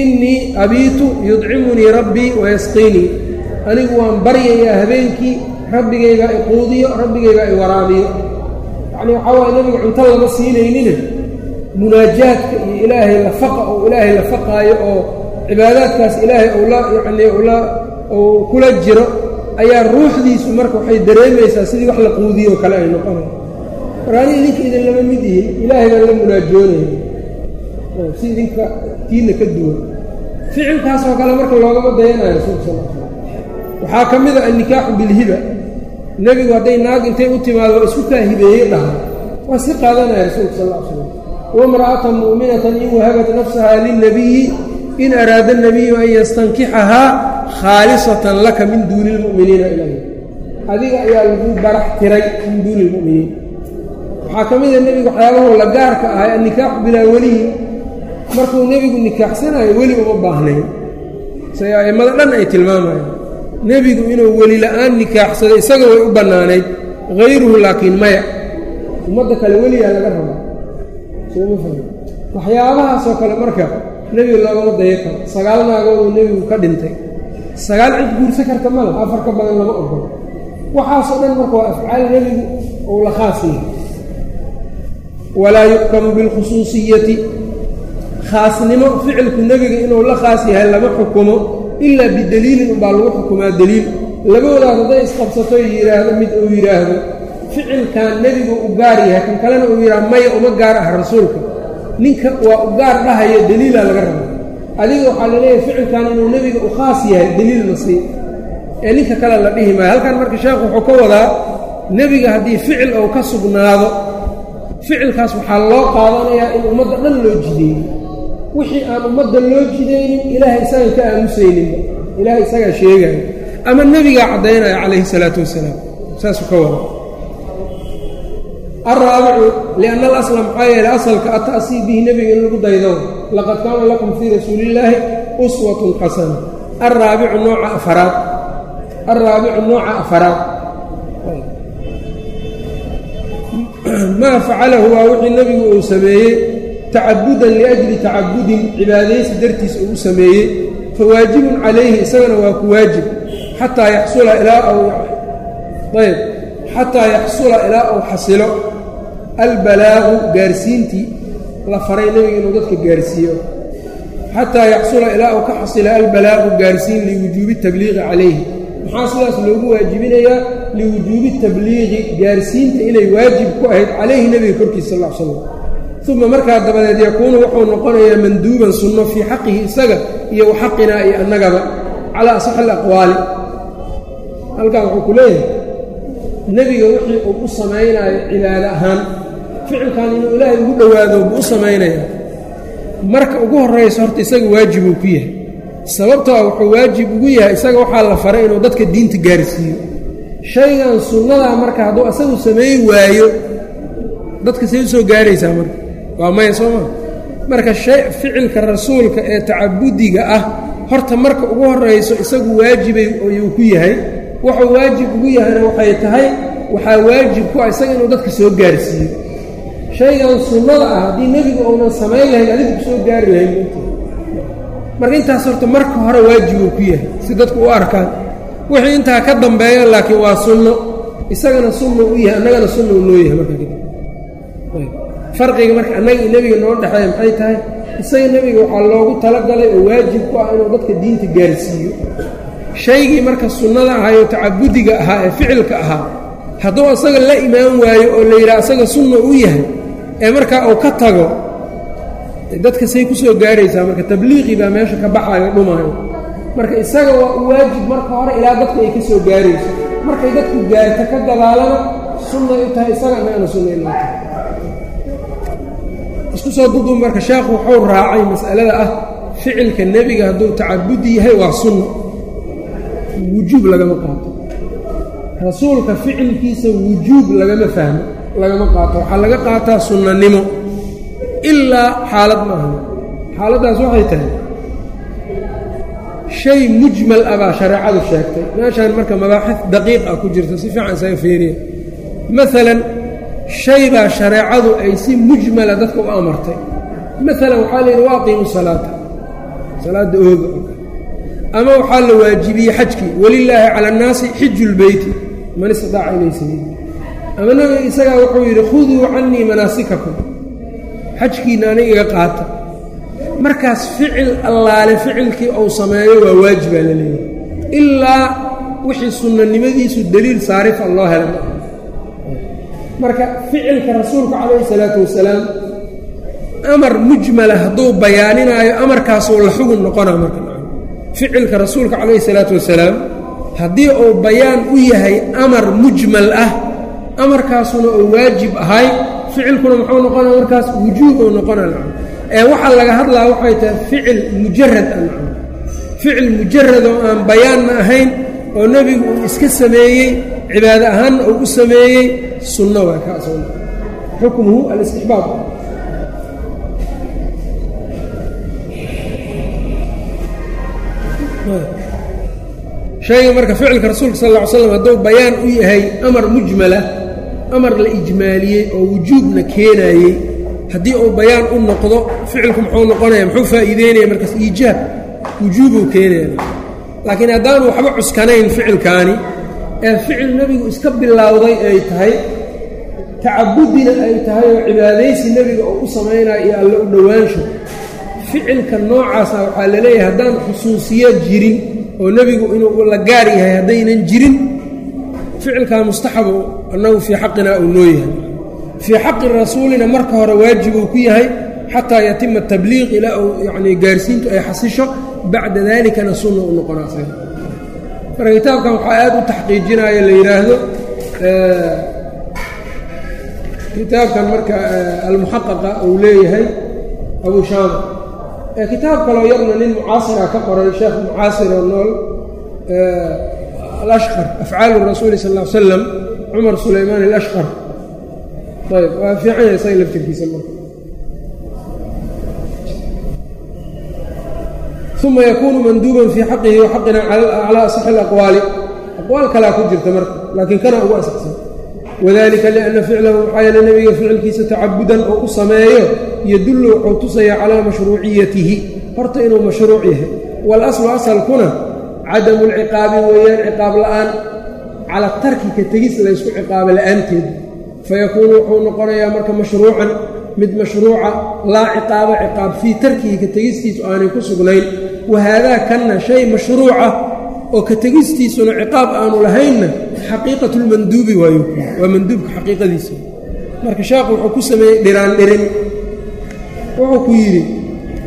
Innii abiitu yudcimunii rabbii wayasqiinii anigu waan baryayaa habeenkii rabbigaygaa i quudiyo rabbigaygaa i waraabiyo. Yacnii waxaa waaya nebigu cunto lama siinaynine. Munaajaadka iyo ilaahay lafaqa oo ilaahay la faqaayo oo cibaadaadkaas ilaahay ula uu kula jiro ayaa ruuxdiisu marka waxay dareemaysaa sidii wax la quudiyo kale ay noqonay marka ani idinka idin lama mid yihiin ilaahay baan la munaajoonaya si idinka tiinna ka duwan. Ficilkaasoo kale marka loogama dayanayo rasuulka sal l slam waxaa ka mid a annikaaxu bilhiba. Nebigu hadday naag intay u timaado waa isku kaa hibeeye dhaha waa si qaadanaya rasuulka sal l slam wamra'atan mu'minatan in wahabat nafsaha lilnabiyi in araada الnabiyu an yastankixahaa khaalisatan laka min duuni lmu'miniina ilay adiga ayaa lagu barax tiray min duuni lmu'miniin waxaa ka mida nebiga waxyaabahuu la gaarka ahay annikaaxu bilaa weliyin markuu nebigu nikaaxsanayo weli uma baahnayn say a'immada dhan ay tilmaamayaan nebigu inuu weli la'aan nikaaxsado isaga way u bannaanayd hayruhu laakiin maya ummadda kale weligaa laga raba sooma fahmi waxyaabahaasoo kale marka nebiga loogama daya karo sagaal naagooduu nebigu ka dhintay. Sagaal cid guursa karta mala afar ka badan lama ogolo waxaasoo dhan marka waa afcaal nebigu ou la khaas yahay. Walaa yuxkamu bilkhusuusiyati. Khaasnimo ficilku nebiga inuu la khaas yahay lama xukumo ilaa bidaliilin unbaa lagu xukumaa deliil labadoodaas hadday isqabsato yidhaahdo mid uu yidhaahdo ficilkan nebigu u gaar yahay. Kan kalena uu yidhaahdo maya uma gaar ah rasuulka ninka waa u gaar dhahaya deliilaa laga raba adiga waxaa la leeyahay ficilkan inuu nebiga u khaas yahay deliil la sii ee ninka kale la dhihi maayo. Halkan marka sheekhu wuxuu ka wadaa nebiga haddii ficil ou ka sugnaado ficilkaas waxaa loo qaadanayaa in ummadda dhan loo jideeyey wixii aan ummadda loo jidaynin ilaahay isagan ka aamusayninba ilaahay isagaa sheegaya ama nebigaa caddaynaya calayhi salaatu wasalaam. Saasuu ka wada alraabicu lianna alasla maxaa yeelay asalka ata'sii bihi nebiga in lagu daydo laqad kaana lakum fii rasuulillaahi uswatun xasana alraabicu nooca afaraad alraabicu nooca afaraad maa facalahu waa wixii nebigu uu sameeyey tacabudan liajli tacabudin cibaadaysi dartiis uu u sameeyey fawaajibun calayhi isagana waa ku waajib xataa yaxsula ilaa ayb xataa yaxsula ilaa uu xasilo albalaagu gaarsiintii la faray nebiga inuu dadka gaarsiiyo. Xataa yaxsula ilaa uu ka xasilo albalaagu gaarsiin liwujuubi tabliiqi calayhi. Maxaa sidaas loogu waajibinayaa liwujuubi tabliiqi gaarsiinta inay waajib ku ahayd calayhi nebiga korkiisa sal slam uma markaa dabadeed yakuunu wuxuu noqonayaa manduuban sunno fii xaqihi isaga iyo wa xaqinaa iyo annagaba calaa asaxi alaqwaali halkan wuxuu ku leeyahay nebiga wixii uu u samaynaayo cibaado ahaan ficilkan inuu ilaahay ugu dhowaado buu u samaynaya marka ugu horraysa horta isaga waajibuu ku yahay. Sababtoo wuxuu waajib ugu yahay isaga waxaa la faray inuu dadka diinta gaarsiiyo. Shaygan sunnadaa marka hadduu asagu sameey waayo dadka say u soo gaaraysaa marka. Waa maya soo maa marka shay ficilka rasuulka ee tacabudiga ah horta marka ugu horrayso isagu waajibay ayuu ku yahay wuxuu waajib ugu yahayna waxay tahay waxaa waajib ku ah isaga inuu dadka soo gaarsiiyo. Shaygan sunnada ah haddii nebigu uunan samayn lahayn adigu ku soo gaari lahayn marka intaas horta marka hore waajibuu ku yahay si dadku u arkaan. Wixii intaa ka dambeeya laakiin waa sunno. Isagana sunna u yahay annagana sunna u noo yahay marka farqiga marka annaga nebiga noo dhexeeya maxay tahay? Isaga nebiga waxaa loogu talagalay oo waajib ku ah inuu dadka diinta gaarsiiyo shaygii marka sunnada ahaayoo tacabudiga ahaa ee ficilka ahaa hadduu asaga la imaan waayo oo la yidhaha asaga sunna u yahay ee markaa uu ka tago dadka say ku gaaraysaa marka tabliiqii baa meesha ka baxaayo dhumaayo marka isaga waa u waajib marka hore ilaa dadka ay ka soo gaarayso. Markay dadku gaarta ka gadaalana sunnay u tahay isaga annagana sunna inoo tahay. Isku soo duduub marka sheekhu wuxuu raacay mas'alada ah ficilka nebiga hadduu tacabudi yahay waa sunno wujuub lagama qaato. Rasuulka ficilkiisa wujuub lagama fahmo lagama qaato. Waxaa laga qaataa sunnanimo. Ilaa xaalad ma aha. Xaaladdaas waxay tahay shay mujmal ah baa shareecadu sheegtay. Meeshaan marka mabaaxid daqiiq ah ku jirta si fiican isaga feeriya maalan shay baa shareecadu ay si mujmala dadka u amartay. Maalan waxaa la yidhi wa aqiimu salaata. Salaadda ooga ama waxaa la waajibiyey xajkii walilaahi cala annaasi xiju lbeyti man istidaaca ilay sabiil ama nabiga isagaa wuxuu yidhi khuduu cannii manaasikakum. Xajkiinna aniga iga qaata. Markaas ficil allaale ficilkii uu sameeyo waa waajibaa la leeyahay. Ilaa wixii sunnanimadiisu deliil saarifa loo hela marka ficilka rasuulka calayhi salaatu wasalaam amar mujmala hadduu bayaaninaayo amarkaasuu la xugun noqonaa marka ficilka rasuulka calayhi salaatu wasalaam haddii uu bayaan u yahay amar mujmal ah amarkaasuna uu waajib ahay ficilkuna muxuu noqonaya markaas wujuub ou noqonaa ee waxaa laga hadlaa waxay tahay ficil mujarad ah ficil mujarad oo aan bayaanna ahayn oo nebigu uu iska sameeyey cibaado ahaanna uu u sameeyey sunno waa ka asagna xukmuhu alistixbaab shayga marka ficilka rasuulka sal lla ly slam hadduu bayaan u yahay amar mujmala amar la ijmaaliyey oo wujuubna keenaayey haddii uu bayaan u noqdo ficilku muxuu noqonaya muxuu faa'iideynaya markaas iijaab wujuubuu keenaya laakiin haddaanu waxba cuskanayn ficilkaani ee ficil nebigu iska bilowday ay tahay tacabudina ay tahay oo cibaadaysi nebiga oo u samaynayo iyo alle u dhowaansho ficilka noocaasa waxaa la leeyahay haddaan xusuusiyo jirin oo nebigu inuu la gaar yahay haddaynan jirin ficilkaa mustaxabu annagu fii xaqinaa uu noo yahay. Fii xaqi rasuulina marka hore waajibuu ku yahay xataa yatima tabliiq ilaa uu yacnii gaarsiintu ay xasisho bacda dalikana sunna u noqonaa marka kitaabkan waxaa aad u taxqiijinaya la yidhaahdo kitaabkan marka almuxaqaqa uu leeyahay abu shaama kitaab kaloo yarna nin mucaasira ka qoray sheekh mucaasir oo nool alashqar afcaalu rasuuli sal ll ly slam cumar sulaymaan alashqar. Ayb waa fiican yahay isaga laftirkiisa marka. Uma yakuunu manduuban fii xaqihi wa xaqina calaa asaxi alaqwaali. Aqwaal kalaa ku jirta marka laakiin kana ugu asaxsan wadalika lianna ficlahu waxaa yeele nebiga ficilkiisa tacabudan oo u sameeyo yadullu wuxuu tusayaa calaa mashruuciyatihi horta inuu mashruuc yahay waalaslu asalkuna cadamu lciqaabi weeyaan ciqaab la'aan cala tarki ka tegis laysku ciqaabo la'aanteed fayakuunu wuxuu noqonayaa marka mashruucan mid mashruuca laa ciqaaba ciqaab fii tarkihi ka tegistiisu aanay ku sugnayn wahaadaa kanna shay mashruuca oo ka tegistiisuna ciqaab aanu lahaynna xaqiiqatu lmanduubi waayo. Waa manduubka xaqiiqadiisa. Marka sheekhu wuxuu ku sameeyey dhiraan dhirin. Wuxuu ku yidhi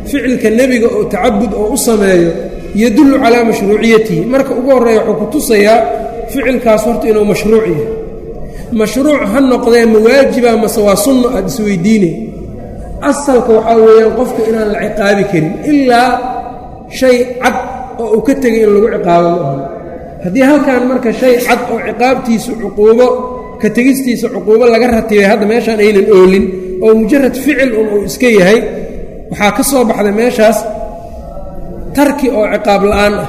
ficilka nebiga oo tacabud oo u sameeyo yadullu calaa mashruuciyatihi. Marka ugu horreeya wuxuu ku tusayaa ficilkaas horta inuu mashruuc yahay. Mashruuc ha noqdee ma waajiba mase waa sunno aada isweydiinay asalka waxaa weeyaan qofka inaan la ciqaabi karin ilaa shay cad oo uu ka tegay in lagu ciqaabo ma haddii halkan marka shay cad oo ciqaabtiisu cuquubo ka tegistiisa cuquubo laga ratibay hadda meeshaan aynan oolin oo mujarad ficil un uu iska yahay waxaa ka soo baxday meeshaas tarki oo ciqaab la'aan ah.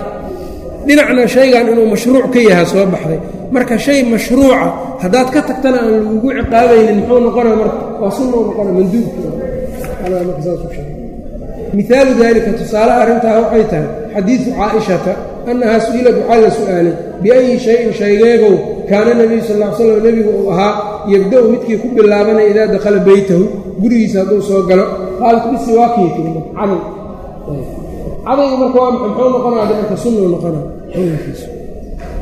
Dhinacna shaygan inuu mashruuc ka yahaa soo baxday. Marka shay mashruuca haddaad ka tagtana aan lagugu ciqaabaynin muxuu noqonaa marka waa sunna u noqona manduubmihaalu dalika tusaalaha arrintaa waxay tahay xadiidu caaishata annahaa su'ilad waxaa la su'aalay biayi shayin shaygeegow kaana nebiyu sal ll ly slam nebigu uu ahaa yebda-u midkii ku bilaabanaya idaa dakhala beytahu gurigiisa hadduu soo galo qaalat bisiwaakii caday cadayga marka waa maxay muxuu noqonaa marka sunnuu noqonaa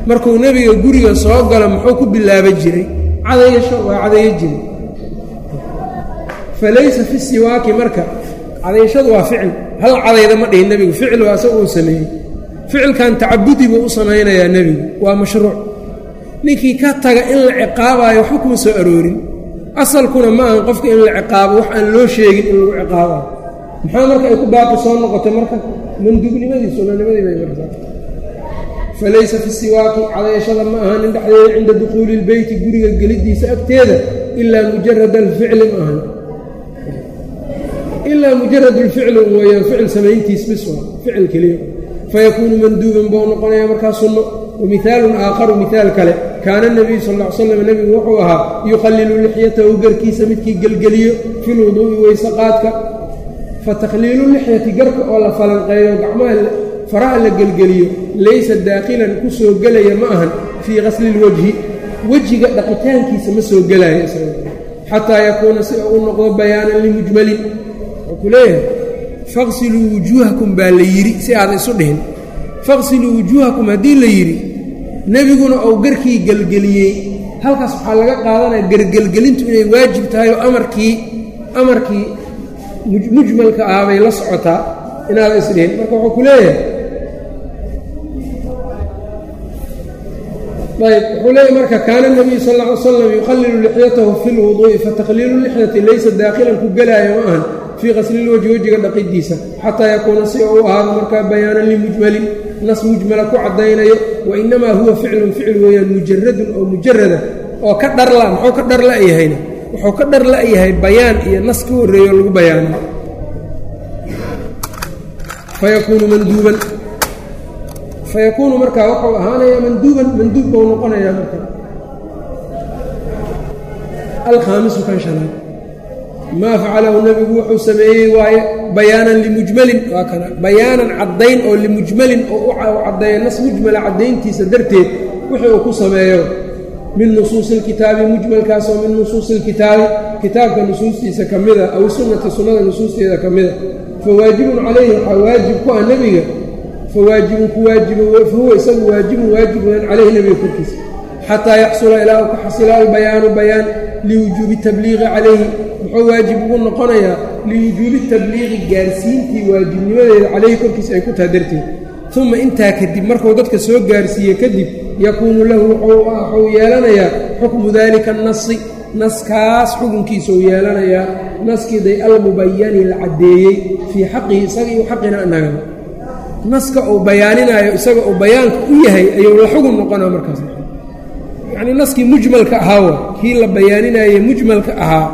markuu nebiga guriga soo galo muxuu ku bilaaba jiray cadayasho waa cadayo jiray. Falaysa fi siwaaki marka cadayashadu waa ficil. Hal cadayda ma dhihin nebigu. Ficil waa isaga uu sameeyey. Ficilkan tacabudi buu u samaynayaa nebigu. Waa mashruuc. Ninkii ka taga in la ciqaabaayo waxba kuma soo aroorin. Asalkuna ma ahan qofka in la ciqaabo wax aan loo sheegin in lagu ciqaabayo maxaa marka ay ku baaqi soo noqotay marka? Manduubnimadii sunanimadii bay martaa. Falaysa fi siwaaki cadayashada ma ahanin dhexdeeda cinda dukhuuli ilbeyti guriga geliddiisa agteeda ilaa mujarad alficli ma ahan ilaa mujarad alficli weeyaan ficil samayntiis bis ficil keliya fayakuunu manduuban buu noqonayaa markaa sunno wamihaalun aakharu mihaal kale kaana nebiyu sal ll ly slam nebigu wuxuu ahaa yukhallilu lixyatahu garkiisa midkii gelgeliyo fi lwuduu'i weyseqaadka fatakhliilu lixyati garka oo la falanqeeyo gacmaha faraha la gelgeliyo laysa daakilan ku soo gelaya ma ahan fii qasli lwajhi wejiga dhaqitaankiisa ma soo gelaayo isaga xataa yakuuna si uu u noqdo bayaanan limujmalin wuxuu leeyahay faqsiluu wujuuhakum baa la yidhi si aadan isu dhihin. Faqsiluu wujuuhakum haddii la yidhi nebiguna uu garkii gelgeliyey. Halkaas waxaa laga qaadanaya gargelgelintu inay waajib tahay oo amarkii amarkii mujmalka ah bay la socotaa inaada isdhihin marka wuxuu ku leeyahay ayb wuxuu leeyahy marka kaana nabiyu sal ll ly slam yukhallilu lixyatahu fi lwuduu'i fatakhliilu lixyati laysa daakilan ku gelaayo ma ahan fii qaslilwajhi wejiga dhaqidiisa xataa yakuuna si uu ahaado markaa bayaanan limujmalin nas mujmala ku caddaynayo wa inamaa huwa ficlun ficil weeyaan mujaradun oo mujarada oo ka dharla muxuu ka dhar la'yahayna wuxuu ka dhar la'yahay bayaan iyo nas ka horreeyo lagu bayaano. Fayakuunu manduuban. Fayakuunu markaa wuxuu ahaanayaa manduuban manduub buu noqonayaa markaa. Alkhaamisu kan shanaad maa facalahu nebigu wuxuu sameeyey waaye bayaanan limujmalin waa kana bayaanan caddayn oo limujmalin oo u caddeeya nas mujmala caddayntiisa darteed wixii uu ku sameeyo. Min nusuusi ilkitaabi mujmalkaasoo min nusuusi ilkitaabi kitaabka nusuustiisa ka mida aw sunnati sunnada nusuusteeda ka mida. Fawaajibun calayhi waxaa waajib ku ah nebiga. Fawaajibun ku waajiba fahuwa isagu waajibun waajib weyan calayhi nebiga korkiisa. Xataa yaxsula ilaa uu ka xasila albayaanu bayaan liwujuubi tabliiqi calayhi muxuu waajib ugu noqonayaa liwujuubi tabliiqi gaarsiintii waajibnimadeeda calayhi korkiisa ay ku taha darteed uma intaa kadib markuu dadka soo gaarsiiye kadib yakuunu lahu wuxuu yeelanayaa xukmu daalika annasi naskaas xukunkiisuu yeelanayaa naskiiday almubayani la caddeeyey fii xaqihi isaga iyo xaqina anagana naska uu bayaaninaayo isaga uu bayaanka u yahay ayuu la xugun noqonaa markaas yacnii naskii mujmalka ahaawa kii la bayaaninaye mujmalka ahaa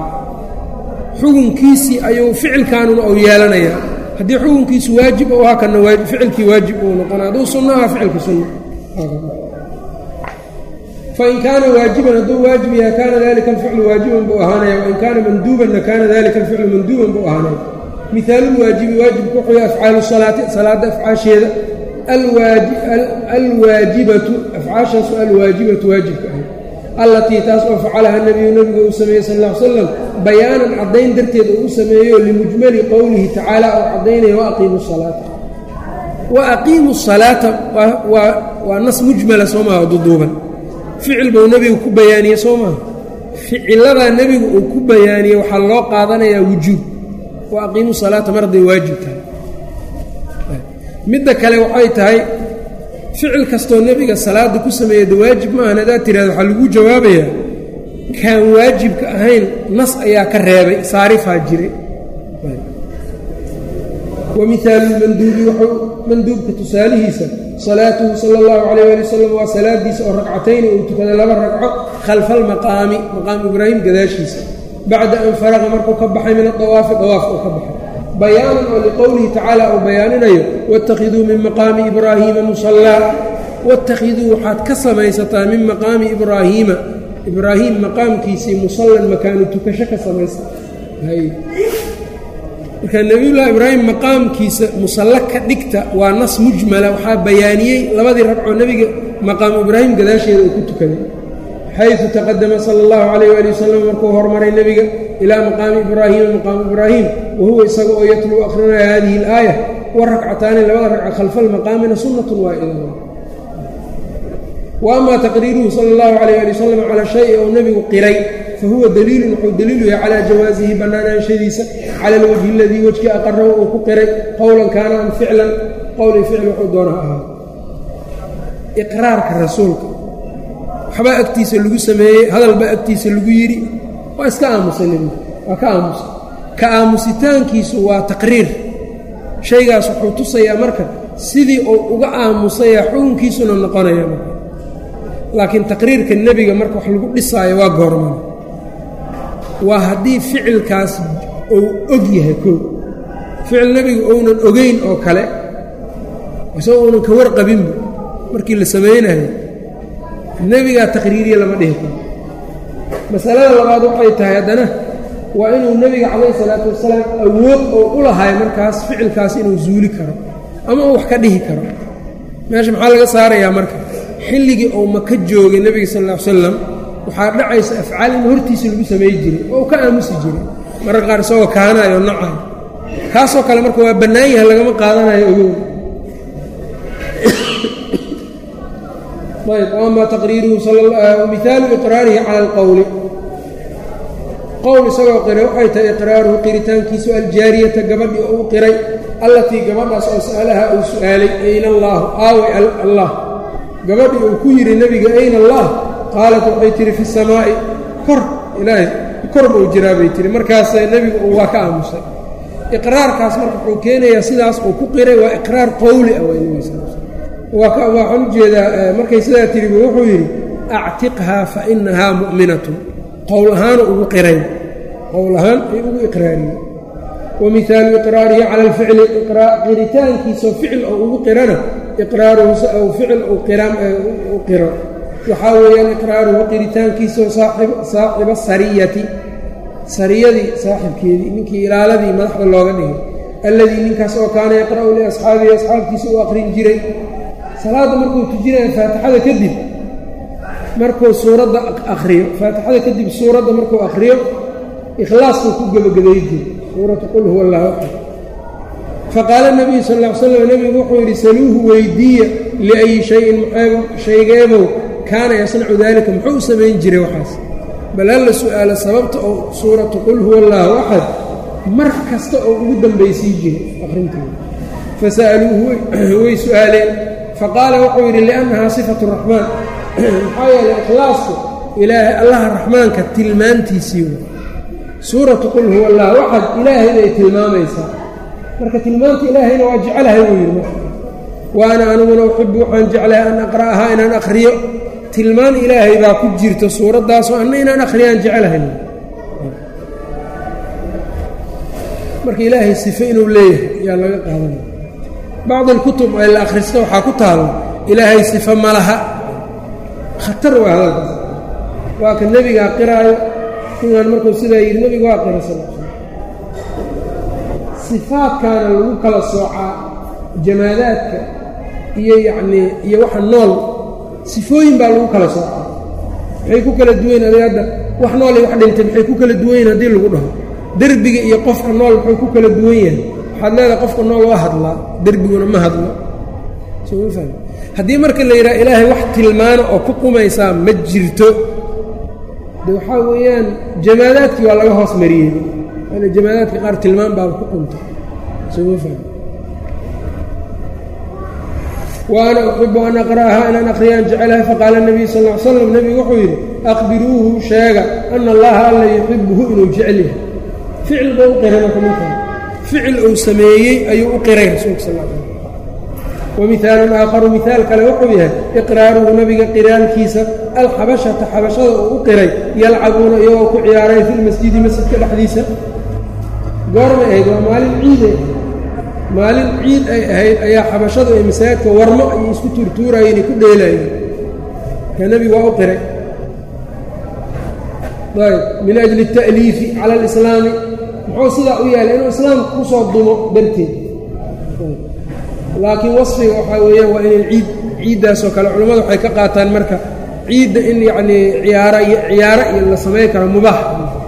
xukunkiisii ayuu ficilkaanuna uu yeelanayaa. Haddii xukunkiisu waajib u ahaa kana ficilkii waajib uu noqona hadduu sunno aha ficilka sunno fain kaana waajiban hadduu waajib yahay kaana dalika alficlu waajiban buu ahaanaya. Wain kaana manduubanna kaana dalika alficlu manduuban buu ahaanaya. Mihaalulwaajibi waajibku wuxuu yahay afcaalu salaati salaadda afcaasheeda alwaajibatu afcaashaasu alwaajibatu waajibka ahay allatii taas oo facalaha nebiyu nebigu uu sameeyey sal ly slam bayaanan caddayn darteed uu u sameeyo limujmali qowlihi tacaala oo caddaynaya waaqiimu salaata wa aqiimu salaata waa nas mujmala soo maha duduuban ficil buu nebigu ku bayaaniyey soo maha ficiladaa nebigu uu ku bayaaniyey waxaa loo qaadanayaa wujuub wa aqiimu salaata mar hadday waajib tahay midda kale waxay tahay ficil kastoo nebiga salaadda ku sameeyada waajib maahan hadaad tirahda waxaa lagu jawaabayaa kaan waajibka ahayn nas ayaa ka reebay saarifaa jiray wa mihaalulmanduubi wuxuu manduubka tusaalihiisa salaatuhu sala allahu calayh ali wasalam waa salaadiisa oo ragcatayni uu tukaday laba ragco khalfa almaqaami maqaamu ibraahim gadaashiisa. Bacda an faraqa markuu ka baxay min adawaafi dawaaf uu ka baxay bayaanan oo liqowlihi tacaala uu bayaaninayo waاttakhiduu min maqaami ibraahiima musallaa. Waاttakhiduu waxaad ka samaysataa min maqaami ibraahiima ibraahiim maqaamkiisii musallan makaanu tukasho ka samaysa. Marka nebiyullaahi ibraahim maqaamkiisa musallo ka dhigta waa nas mujmala waxaa bayaaniyey labadii ragcoo nebiga maqaamu ibraahim gadaasheeda uu ku tukaday. Xaysu taqadama sala allahu calayh ali wasalam markuu hormaray nebiga ilaa maqaami ibraahiima maqaamu ibraahim wa huwa isaga oo yatluu akhrinaya hadihi alaaya wa rakcataani labada ragca khalfa almaqaamina sunnatun waa'ida wa amaa taqriiruhu sala allahu calayh ali wasalam calaa shayi ou nebigu qiray fahuwa daliilun wuxuu daliilu yahay calaa jawaasihi bannaanaanshadiisa cala alwajhi aladii wejkii aqarahu uu ku qiray qowlan kaana am ficlan qowlii ficl wuxuu doona ha ahaa. Iqraarka rasuulka waxbaa agtiisa lagu sameeyey hadalbaa agtiisa lagu yidhi waa iska aamusay nebigu waa ka aamusay. Ka aamusitaankiisu waa taqriir. Shaygaas wuxuu tusayaa marka sidii uu uga aamusayaa xukunkiisuna noqonaya laakiin taqriirka nebiga marka wax lagu dhisaayo waa goorman waa haddii ficilkaas uu og yahay koo ficil nebiga ounan ogeyn oo kale isagoo uunan ka warqabinba markii la samaynayo nebigaa taqriiriya lama dhihi karo masalada labaad waxay tahay haddana waa inuu nebiga calayhi salaatu wasalaam awood oo u lahay markaas ficilkaas inuu zuuli karo ama uu wax ka dhihi karo. Meesha maxaa laga saarayaa marka? Xilligii uu maka joogay nebiga sal lla ly slam waxaa dhacaysa afcaal in hortiisa lagu samay jiray oo ka aamusi jiray. Mararka qaar isagoo kaanayo nacayo kaasoo kale marka waa bannaan yahay lagama qaadanayo ogow ayb ama taqriiruhu mihaalu iqraarihi cala alqowli qowl isagoo qiray waxay tahay iqraaruhu qiritaankiisu aljaariyata gabadhii oo u qiray allatii gabadhaas oo sa'alaha uu su'aalay ayna allaahu aaway allah gabadhii uu ku yidhi nebiga ayna allah qaalat waxay tihi fi samaa'i kor ilaahay kor buu jiraa bay tihi markaasa nebigu uu waa ka aamusay iqraarkaas marka wuxuu keenayaa sidaas uu ku qiray waa iqraar qowli ah waxaan u jeedaa markay sidaa tiribu wuxuu yidhi actiqhaa fa inahaa mu'minatun. Qowl ahaana ugu qiray qowl ahaan ay ugu iqraariyey wa mihaalu iqraarihi cala alficli qiritaankiisao ficil oo ugu qirana iqraaruhu aw ficil u qiro. Waxaa weeyaan iqraaruhu qiritaankiisao saaxiba sariyati sariyadii saaxibkeedii ninkii ilaaladii madaxda looga dhigay alladii ninkaas oo kaana yaqra'u liasxaabihi asxaabtiisa u aqrin jiray salaadda markuu tujinaya faatixada kadib markuu suuradda akhriyo faatixada kadib suuradda markuu akhriyo ikhlaaskuu ku gebagaday jiri suuratu qul huwa allah axad faqaala nabiyu sal ll ly slam nebigu wuxuu yidhi saluuhu weydiiya liayi shayin shaygeebow kaana yasnacu daalika muxuu u samayn jiray waxaas? Bal halla su'aalo sababta oo suuratu qul huwa allaahu axad mar kasta oo ugu dambaysii jiray akhrinteeda fasa'aluuhu way su'aaleen faqaala wuxuu yidhi liannahaa sifatu raxmaan. *clears throat* Maxaa yeelay ikhlaasku ilaahay allaha raxmaanka tilmaantiisii wey suuratu qul huwa allahu axad ilaahayday tilmaamaysaa. Marka tilmaanta ilaahayna waa jecelahay buu yidhi waana aniguna uxibu waxaan jeclahay an aqra'ahaa inaan akhriyo. Tilmaan ilaahay baa ku jirta suuraddaasoo anna inaan akhriyaan jecelahay marka ilaahay sife inuu leeyahay ayaa laga qaadanaya bacd alkutub ee la akhrista waxaa ku taalo ilaahay sife ma laha. Khatar waa hadalkaas waa ka nebigaa qiraayo kuwaan markuu sidaa yidhi nebigu waa qira sal sifaadkaana lagu kala soocaa jamaadaadka iyo yacnii iyo waxa nool. Sifooyin baa lagu kala soocaa. Maxay ku kala duwayn adig hadda wax nool iyo wax dhintay maxay ku kala duwan yihiin haddii lagu dhaho. Derbiga iyo qofka nool muxuu ku kala duwan yahay waxaad leedahay qofka nool waa hadlaa derbiguna ma hadlo. Haddii marka la yidhaha ilaahay wax tilmaano oo ku qumaysaa ma jirto de waxaa weeyaan jamaadaadkii waa laga hoos mariyey. Jamaadaadka qaar tilmaan baaba ku qunta. Soma fahmi. Waana uxibu an aqra'ahaa inaan akhriyaan jecelahay faqaala nebiyu sal ly slam nebigu wuxuu yidhi aqbiruuhu sheega ana allaha alla yuxibuhu inuu jecel yahay. Ficil ba u qiray marka ninkan ficil uu sameeyey ayuu u qiray rasuulka sal l wa mihaalun aakharu mihaal kale wuxuu yahay iqraaruhu nebiga qiraalkiisa alxabashata xabashada uu u qiray yalcabuuna iyagoo ku ciyaaray fi lmasjidi masjidka dhexdiisa. Goormay ahayd waa maalin ciide maalin ciid ay ahayd ayaa xabashadu ay masaajidka warmo ayay isku tuurtuuraayeen ay ku dheelaayeen ka nebigu waa u qiray. Ayb min ajli الta'liifi cala alislaami muxuu sidaa u yeelay inuu islaamka ku soo dumo darteed. Laakiin wasfiga waxaa weeyaan waa inay ciid ciiddaasoo kale culammadu waxay ka qaataan marka ciidda in yacnii ciyaara ciyaaro iyo la samayn karo mubaax.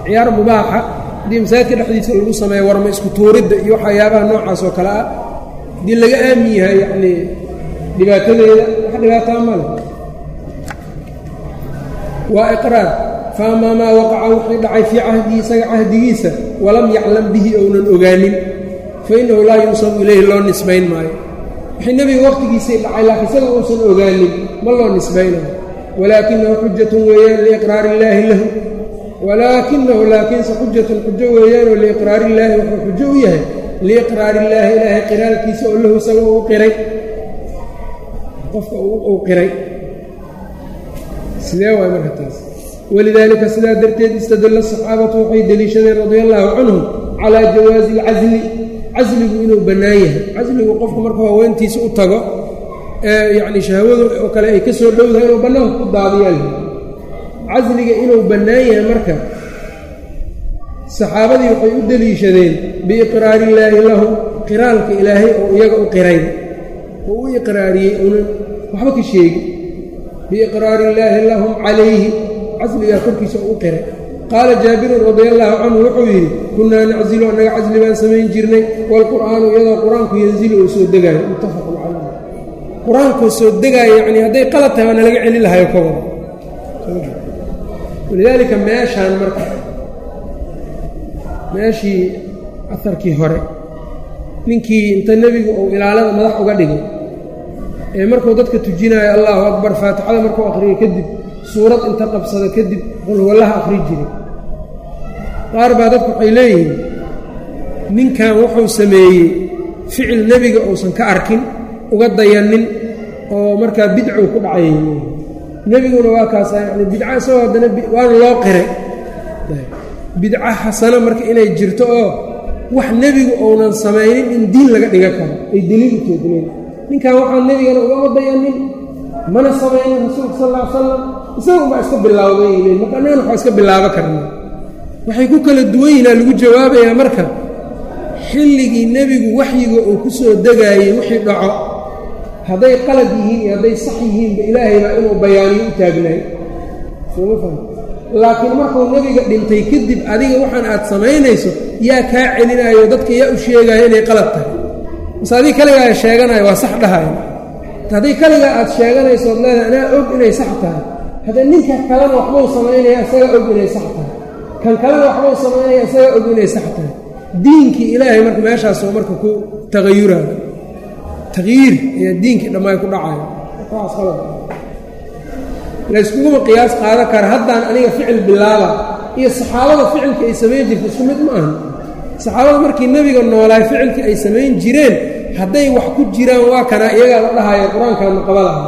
Ciyaaro mubaaxa haddii masaajidka dhexdiisa lagu sameeyo warma isku tuuridda iyo waxyaabaha noocaas oo kale ah. Haddii laga aamin yahay yacnii dhibaatadeeda wax dhibaataa male waa iqraar faamaa maa waqaca wixii dhacay fii cahdihi isaga cahdigiisa walam yaclam bihi ounan ogaanin fa innahu laa yuusabu ilayhi loo nisbayn maayo wixii nebiga waqtigiisii dhacay laakiin isaga uusan ogaanin ma loo nisbaynayo walaakinahu xujatun weeyaan liiqraari illaahi lahu walaakinahu laakiinse xujatun xujo weeyaanoo liiqraari illaahi wuxuu xujo u yahay liiqraari illaahi ilaahay qiraalkiisa oo lahu isaga uu qiray qofka uu qiray sidee waay marka taas walidaalika sidaa darteed istadalla asaxaabatu waxay deliishadeen radia allaahu canhum calaa jawaazi alcasli casligu inuu bannaan yahay casligu qofku markuu haweentiisa u tago ee yacni shahwadu oo kale ay ka soo dhowdahay inuu bannaanka ku daadiyaal casliga inuu bannaan yahay marka saxaabadii waxay u deliishadeen biiqraari illaahi lahum qiraalka ilaahay oo iyaga u qiray oo u iqraariyey uunan waxba ka sheegi biiqraari illaahi lahum calayhi casligaa korkiisa u qiray qaala jaabirun radia allaahu canhu wuxuu yidhi kunnaa naczilu annaga casli baan samayn jirnay waalqur'aanu iyadoo qur'aanku yanzilu oo soo degaayo. Muttafaqun calayh qur'aankoo soo degaayo yacnii hadday qalad tahay waa nalaga celin lahayo wada walidaalika meeshaan marka meeshii aharkii hore ninkii inta nebigu uu ilaalada madax uga dhigay ee markuu dadka tujinaayo allaahu akbar faatixada markuu akhriyay kadib suurad inta qabsada kadib qulhuwallaha akhri jiray. Qaar baa dadku waxay leeyihiin ninkan wuxuu sameeyey ficil nebiga uusan ka arkin uga dayanin oo markaa bidcuu ku dhacay. Nebiguna waa kaasa yani bidca isagoo haddana waana loo qiray bidca xasano marka inay jirto oo wax nebigu uunan samaynin in diin laga dhiga karo ay deliil u teedineen ninkan waxaan nebigana ugama dayanin mana samaynin rasuulka sal alla ly salam isaga unbaa iska bilaawday l marka annagana waxaa iska bilaabo karnaa waxay ku kala duwan yihinaa lagu jawaabayaa marka. Xilligii nebigu waxyiga uu ku soo degaayey wixii dhaco hadday qalad yihiin iyo hadday sax yihiinba ilaahay baa inuu bayaaniyo u taagnaay laakiin markuu nebiga dhintay kadib adiga waxaan aad samaynayso yaa kaa celinaayo dadka yaa u sheegaayo inay qalad tahay. Mase adig kaligaa sheeganayo waa sax dhahayo hadday kaligaa aad sheeganayso od leedahay anaa og inay sax tahay haddee ninka kalena waxbuu samaynaya isagaa og inay sax tahay. Kan kalena waxbuu samaynaya isagaa og inay sax tahay. Diinkii ilaahay marka meeshaasoo marka ku tagayuraayo taqyiir ayaa diinkii dhammaay ku dhacayo layskuguma qiyaas qaadan kara haddaan aniga ficil bilaaba iyo saxaabada ficilka ay samayn jirta isku mid ma ahan. Saxaabada markii nebiga noolaay ficilkii ay samayn jireen hadday wax ku jiraan waa kana iyagaa la dhahayo qur'aankaana qaba laha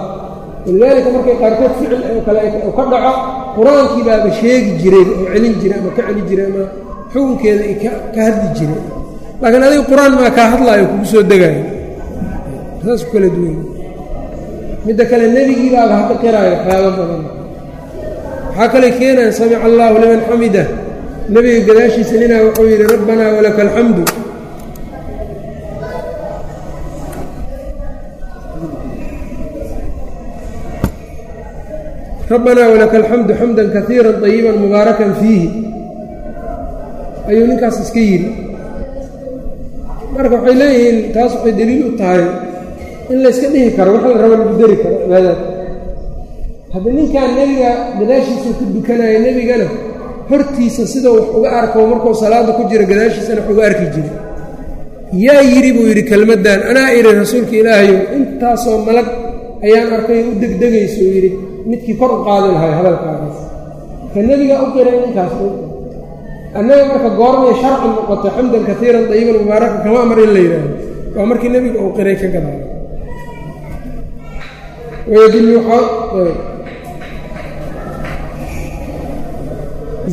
walidaalika markay qaarkood ficil kale ka dhaco qur'aankii baaba sheegi jiray oo celin jiray ama ka celi jiray ama xukunkeeda ka hadli jiray. Laakiin adiga qur'aan maa kaa hadlaayo kugu soo degaayo. Saas ku kala duwan. Midda kale nebigii baaba hadda qiraayo waxyaaba badan. Waxaa kale keenaya samica allaahu liman xamida nebiga gadaashiisa ninaa wuxuu yidhi rabbanaa walaka alxamdu rabbanaa walaka alxamdu xamdan kaiira طayiban mubaarakan fiihi ayuu ninkaas iska yidhi marka waxay leeyihiin taas waxay deliil u tahay in layska dhihi karo wax la rabo lagu dari karo cibaadaad hadda ninkan nebiga gadaashiisuu ku dukanaya nebigana hortiisa sidoo wax uga arko markuu salaada ku jiro gadaashiisana wax uga arki jira yaa yidhi buu yidhi kelmaddan anaa idhi rasuulka ilaahayow intaasoo malag ayaan arkay u degdegayso yidhi midkii kor u qaadi lahay hadalkaagaas ka nebigaa u qiray ninkaas annaga marka goormay sharci noqoto xamdan kaiiran dayiban mubaarakan kama amar in la yidhaahdo. Waa markii nebiga uu qiray ka wayadullu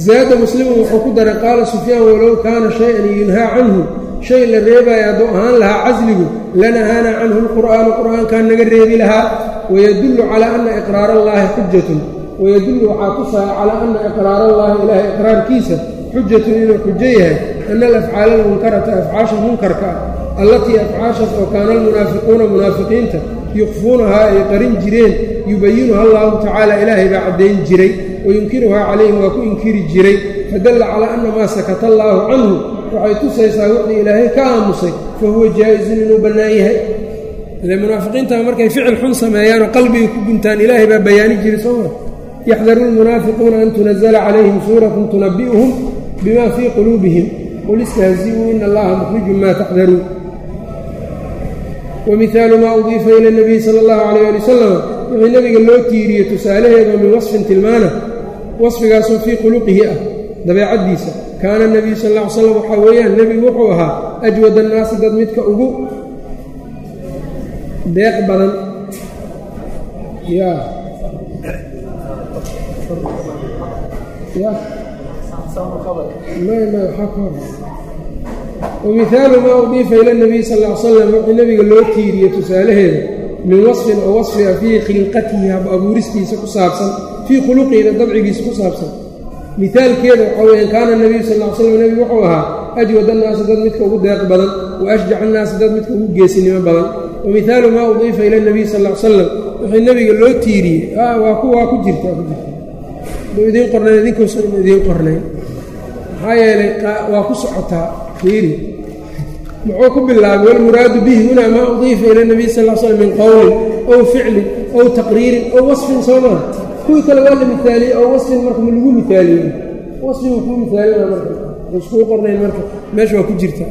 zaada muslimu wuxuu ku daray qaala sufyaan walow kaana shay-an yunhaa canhu. Shay la reebaya hadduu ahaan lahaa casligu lanahaana canhu lqur'aanu qur'aankaan naga reebi lahaa wayadullu calaa ana iqraara allaahi xujatun wayadullu waxaa tusaya calaa ana iqraara allaahi ilaahay iqraarkiisa xujatun inuu xujo yahay ana alafcaala almunkarata afcaasha munkarka ah allatii afcaashaas oo kaana almunaafiquuna munaafiqiinta yukfuunahaa ay qarin jireen yubayinuha allahu tacaala ilaahay baa caddayn jiray wayunkiruhaa calayhim waa ku inkiri jiray fadalla calaa anna maa sakata allaahu canhu waxay tusaysaa wixii ilaahay ka aamusay fa huwa jaa-isun inuu bannaan yahay? Ile munaafiqiinta markay ficil xun sameeyaanoo qalbiga ku guntaan ilaahay baa bayaani jiray sooma yaxdaru lmunaafiquuna an tunazala calayhim suuratun tunabbi'uhum bima fii quluubihim. Qul istahzi'uu ina allaha mukhrijun maa taxdaruun. Wamihaalu maa udiifa ila اnabiy sala اllahu calayh ali wasalam wixii nebiga loo tiiriye tusaalaheeda min wasfin tilmaana wasfigaasoo fii khuluqihi ah dabeecaddiisa kaana nebiyu sal lla ly slam waxaa weeyaan nebigu wuxuu ahaa ajwad annaasi dad midka ugu deeq badan. Wamihaalu maa udiifa ila nabiy sal ly slam wuxuu nebiga loo tiiriye tusaalaheeda min wasfin oo wasfiga fii khilqatihi abuuristiisa ku saabsan fii khuluqiina dabcigiisa ku saabsan mihaalkeeda waxaa weyaan kaana nabiyu sal ll slam nebigu wuxuu ahaa ajwad annaasi dad midka ugu deeq badan wa ashjac annaasi dad midka ugu geesinimo badan wamihaalu maa udiifa ila nabiy sal ll salam wixii nebiga loo tiiriyey waa kuwaa ku jirta ku jirta. Idiin qornayn idinkuusan idiin qornayn maxaa yeelay waa ku socotaa fiiri. Muxuu ku bilaabay walmuraadu bihi hunaa maa udiifa ila nabiy sal l slm min qowlin ow ficlin ow taqriirin ow wasfin soo maa kuwii kale waa la mihaaliyey ow wasfin marka ma lagu mihaaliye wasfigu kuu mihaalina marka iskuu qornayn marka meesha waa ku jirta.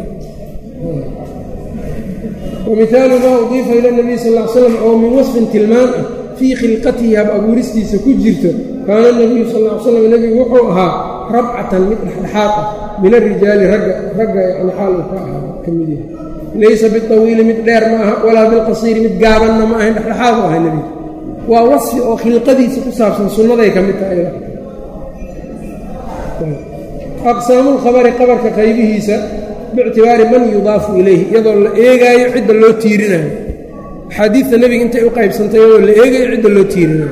Wamihaalu maa udiifa ila nabiy sal l slam oo min wasfin tilmaan ah fii khilqatihi hab abuuristiisa ku jirto. Kaana nabiyu sal l slam nebigu wuxuu ahaa rabcatan mid dhexdhexaad ah min arijaali ragga ragga yani xaal uu ka ahaa ka mid yahay. Laysa biطawiili mid dheer ma aha walaa bilqasiiri mid gaabanna ma ahayn dhexdhexaad u ahay nebiga waa wasfi oo khilqadiisa ku saabsan sunnaday ka mid tahay. Aqsaamu lkhabari qabarka qaybihiisa biictibaari man yudaafu ilayhi iyadoo la eegaayo cidda loo tiirinayo. Axaadiidta nebiga intay u qaybsantay iyadoo la eegayo cidda loo tiirinayo.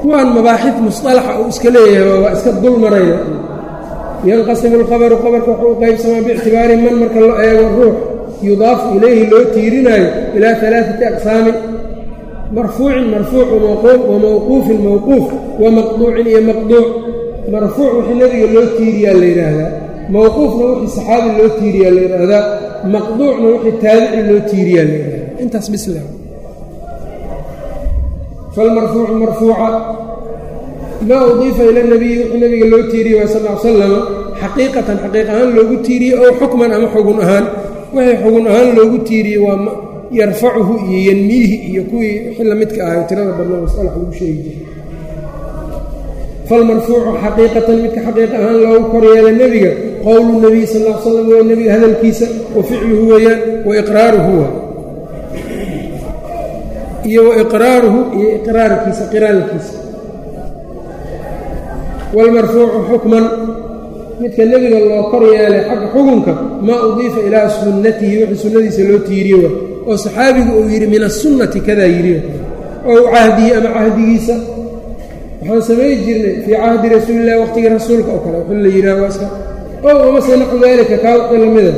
Kuwaan mabaaxid musطalaxa uu iska leeyahay waa iska dul maraya. Yanqasimu lkhabaru qabarka wuxuu u qaybsamaa biictibaari man marka loo eego ruux yudaafu ilayhi loo tiirinaayo ilaa alaaثati aqsaamin. Marfuucin marfuuc wa mawquufin mawquuf wa maqduucin iyo maqduuc. Marfuuc wixii nebiga loo tiiriyaa la yidhaahdaa mawquufna wixii saxaabi loo tiiriyaa la yidhaahdaa maqduucna wixii taabici loo tiiriyaa la yidhahdaa intaas bisla falmarfuucu marfuuca maa udiifa ila nabiyi wixii nebiga loo tiiriyey waa sal l slama xaqiiqatan xaqiiq ahaan loogu tiiriyey ow xukman ama xugun ahaan wixii xugun ahaan loogu tiiriyey waa yarfacuhu iyo yanmiihi iyo kuwii wixii lamidka ahay tirada badna masalax lagu sheegi jiray. Falmarfuucu xaqiiqatan midka xaqiiq ahaan loogu koryeelay nebiga qowlu nebiy sal l slam waa nebiga hadalkiisa wa ficluhu weeyaan wa iqraaruhu waa iyo wa iqraaruhu iyo iqraarkiisa qiraalkiisa. Waalmarfuucu xukman midka nebiga loo kor yeelay xagga xukunka maa udiifa ilaa sunnatihi wixii sunnadiisa loo tiiriye waa oo saxaabigu uu yidhi min asunnati kadaa yidhi ow cahdihi ama cahdigiisa? Waxaan samayn jirnay fii cahdi rasuulilah waqtigii rasuulka oo kale wuxuu la yidhaha waa iska ow amase naxu daalika kaa wixii lamida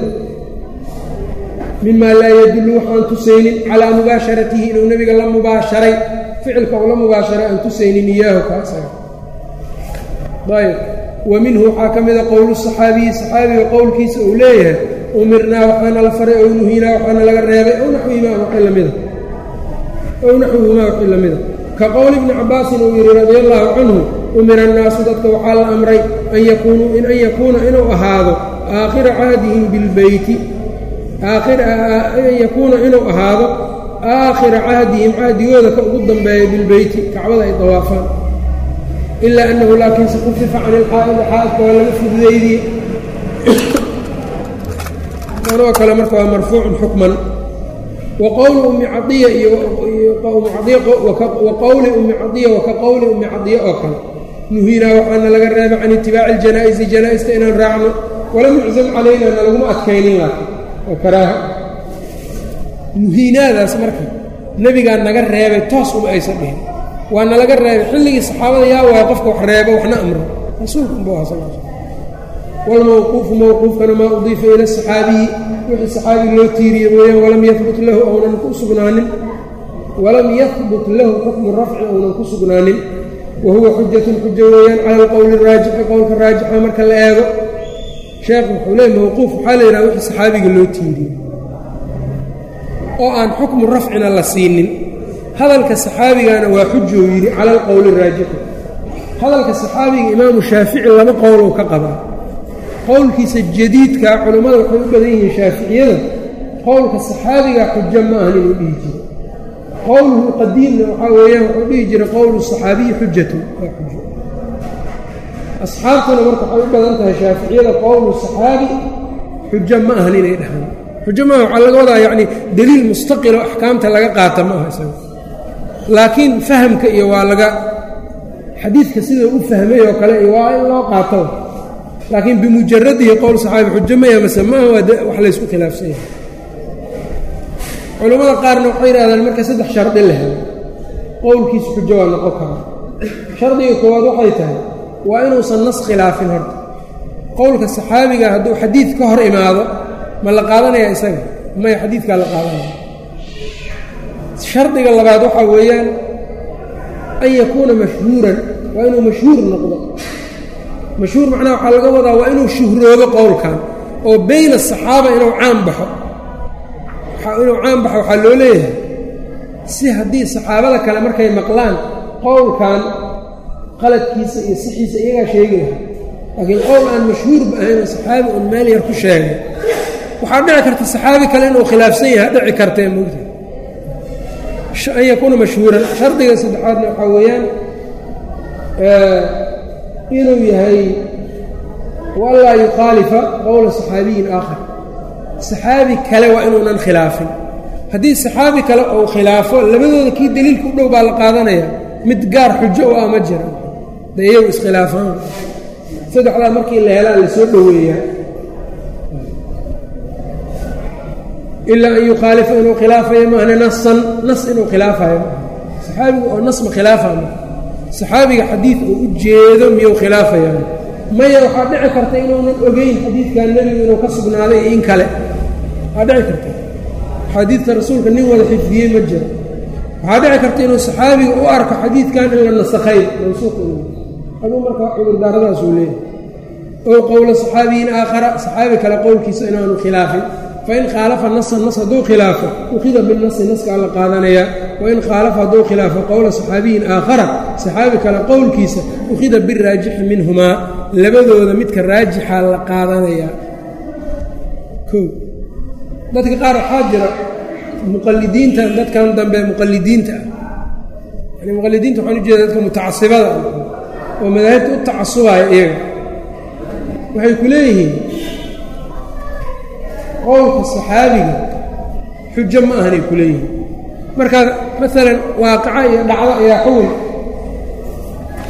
mimaa laa yadullu waxaan tusaynin calaa mubaasharatihi inuu nebiga la mubaasharay ficilka uu la mubaasharay aan tusaynin iyaahu kaasaga ayb wa minhu waxaa ka mida qowlu saxaabiyi saxaabiga qowlkiisa uu leeyahay umirnaa waxaana la faray ow nuhiinaa waxaana laga reebay. Ow naxwihimaa wixii lamida ow naxwihimaa wixii lamida ka qowli bni cabbaasin uu yidhi radia allaahu canhu umira annaasu dadka waxaa la amray an yakuunuu in an yakuuna inuu ahaado aakhira cahdihim bilbeyti an yakuuna inuu ahaado aakhira cahdihim cahdigooda ka ugu dambeeya bilbeyti kacbada ay dawaafaan ilaa annahu laakiinse kufifa can ilxaa'idi xaa'idka waa laga fududeydiyey anoo kale marka waa marfuucun xukman wa qowli ummi cadiya iyo wa qowli ummi cadiya wa qowli ummi cadiya oo kale nuhiinaa waxaana laga reebay can itibaaci اljanaa'isi janaa'iska inaan raacno walam yuczam calayna na laguma adkaynin laakiin oo karaaha nuhiinaadaas marka nebigaa naga reebay toos uma aysan dhihin waa na laga reebay xilligii saxaabada yaa waaya qofka wax reebo waxna amro. Rasuulka unba aha sal wlmawquufu mawquufkana maa udiifa ila saxaabiyi wixii saxaabi loo tiiriye mooyaan walam yahbut lahu ounan ku sugnaanin. Walam yahbut lahu xukmu rafci ounan ku sugnaanin. Wa huwa xujatun xujo weeyaan cala alqowli raajixi qowlka raajixa marka la eego. Sheekh wuxuu leey mawquuf waxaa la yidhaha wixii saxaabiga loo tiiriye oo aan xukmu rafcina la siinin hadalka saxaabigana waa xujou yidhi cala alqowli raajixi hadalka saxaabiga imaamu shaafici laba qowlow ka qabaa. Qowlkiisa jadiidkaa culammada waxay u badan yihiin shaaficiyada qowlka saxaabiga xujo ma ahan inuu dhihi jiro. Qowluhu qadiimna waxaa weeyaan wuxuu dhihi jiray qowlu saxaabiyi xujatun waa xujo. Asxaabtuna marka waxay u badan tahay shaaficiyada qowlu saxaabi xujo ma ahan inay dhahaan. Xujo maaha waxaa laga wadaa yacni deliil mustaqilo axkaamta laga qaata ma aha isaga laakiin fahamka iyo waa laga xadiidka sida u fahmay oo kale iyo waa in loo qaato. Laakiin bimujaradihi qowl saxaabi xujo maya mase maaha wax laysku khilaafsan yahay. Culammada qaarna waxay yidhahdaan marka saddex shardi la helo qowlkiisu xujo waa noqon karaa shardiga koowaad waxay tahay waa inuusan nas khilaafin horta qowlka saxaabiga hadduu xadiid ka hor imaado ma la qaadanaya isaga? Maya xadiidkaa la qaadanaya shardiga labaad waxaa weeyaan an yakuuna mashhuuran waa inuu mashhuur noqdo. Mashhuur macnaha waxaa laga wadaa waa inuu shuhroobo qowlkan oo bayna asaxaaba inuu caan baxo. Inuu caan baxo waxaa loo leeyahay si haddii saxaabada kale markay maqlaan qowlkan qaladkiisa iyo sixiisa iyagaa sheegi lahaa. Laakiin qowl aan mashhuurba ahayn oo saxaabi un meel yar ku sheegay waxaa dhici karta saxaabi kale inuu khilaafsan yahay dhici kartee mogta an yakuuna mashhuuran. Shardiga saddexaadna waxaa weeyaan inuu yahay waanlaa yukhaalifa qowla saxaabiyin aakhar. Saxaabi kale waa inuunan khilaafin. Haddii saxaabi kale uu khilaafo labadooda kii daliilka u dhow baa la qaadanaya. Mid gaar xujo u ah ma jira. De iyagu iskhilaafaan. Saddexdaa markii la helaa la soo dhoweeyaa ilaa an yukhaalifa inuu khilaafayo maahne nasan nas inuu khilaafayo saxaabigu oo nas ma khilaafaa saxaabiga xadiid uu u jeedo miyuu khilaafayaa maya waxaa dhici karta inuunan ogeyn xadiidkan nebigu inuu ka sugnaaday iyo in kale waxaa dhici karta xadiidka rasuulka nin wada xifdiyey ma jiro waxaa dhici karta inuu saxaabiga u arko xadiidkan in la nasakhay mansuuq aduu markaa cudurdaaradaasuu leeyahay ow qowla saxaabiyin aakhara saxaabi kale qowlkiisa inaanu khilaafin fain khaalafa nasan nas hadduu khilaafo ukhida binasi naskaa la qaadanayaa wain khaalafa hadduu khilaafo qowla saxaabiyin aakhara saxaabi kale qowlkiisa ukhida biraajixi minhumaa labadooda midka raajixaa la qaadanayaa dadka qaar waxaa jira muqalidiinta dadkan dambe muqalidiinta ah yani muqalidiinta waxaan ujeeda dadka mutacasibada oo madaahibta u tacasubaya iyaga waxay ku leeyihiin qowlka saxaabiga xujo ma ahanay ku leeyihiin. Markaa maalan waaqaca iyo dhacdo ayaa xugun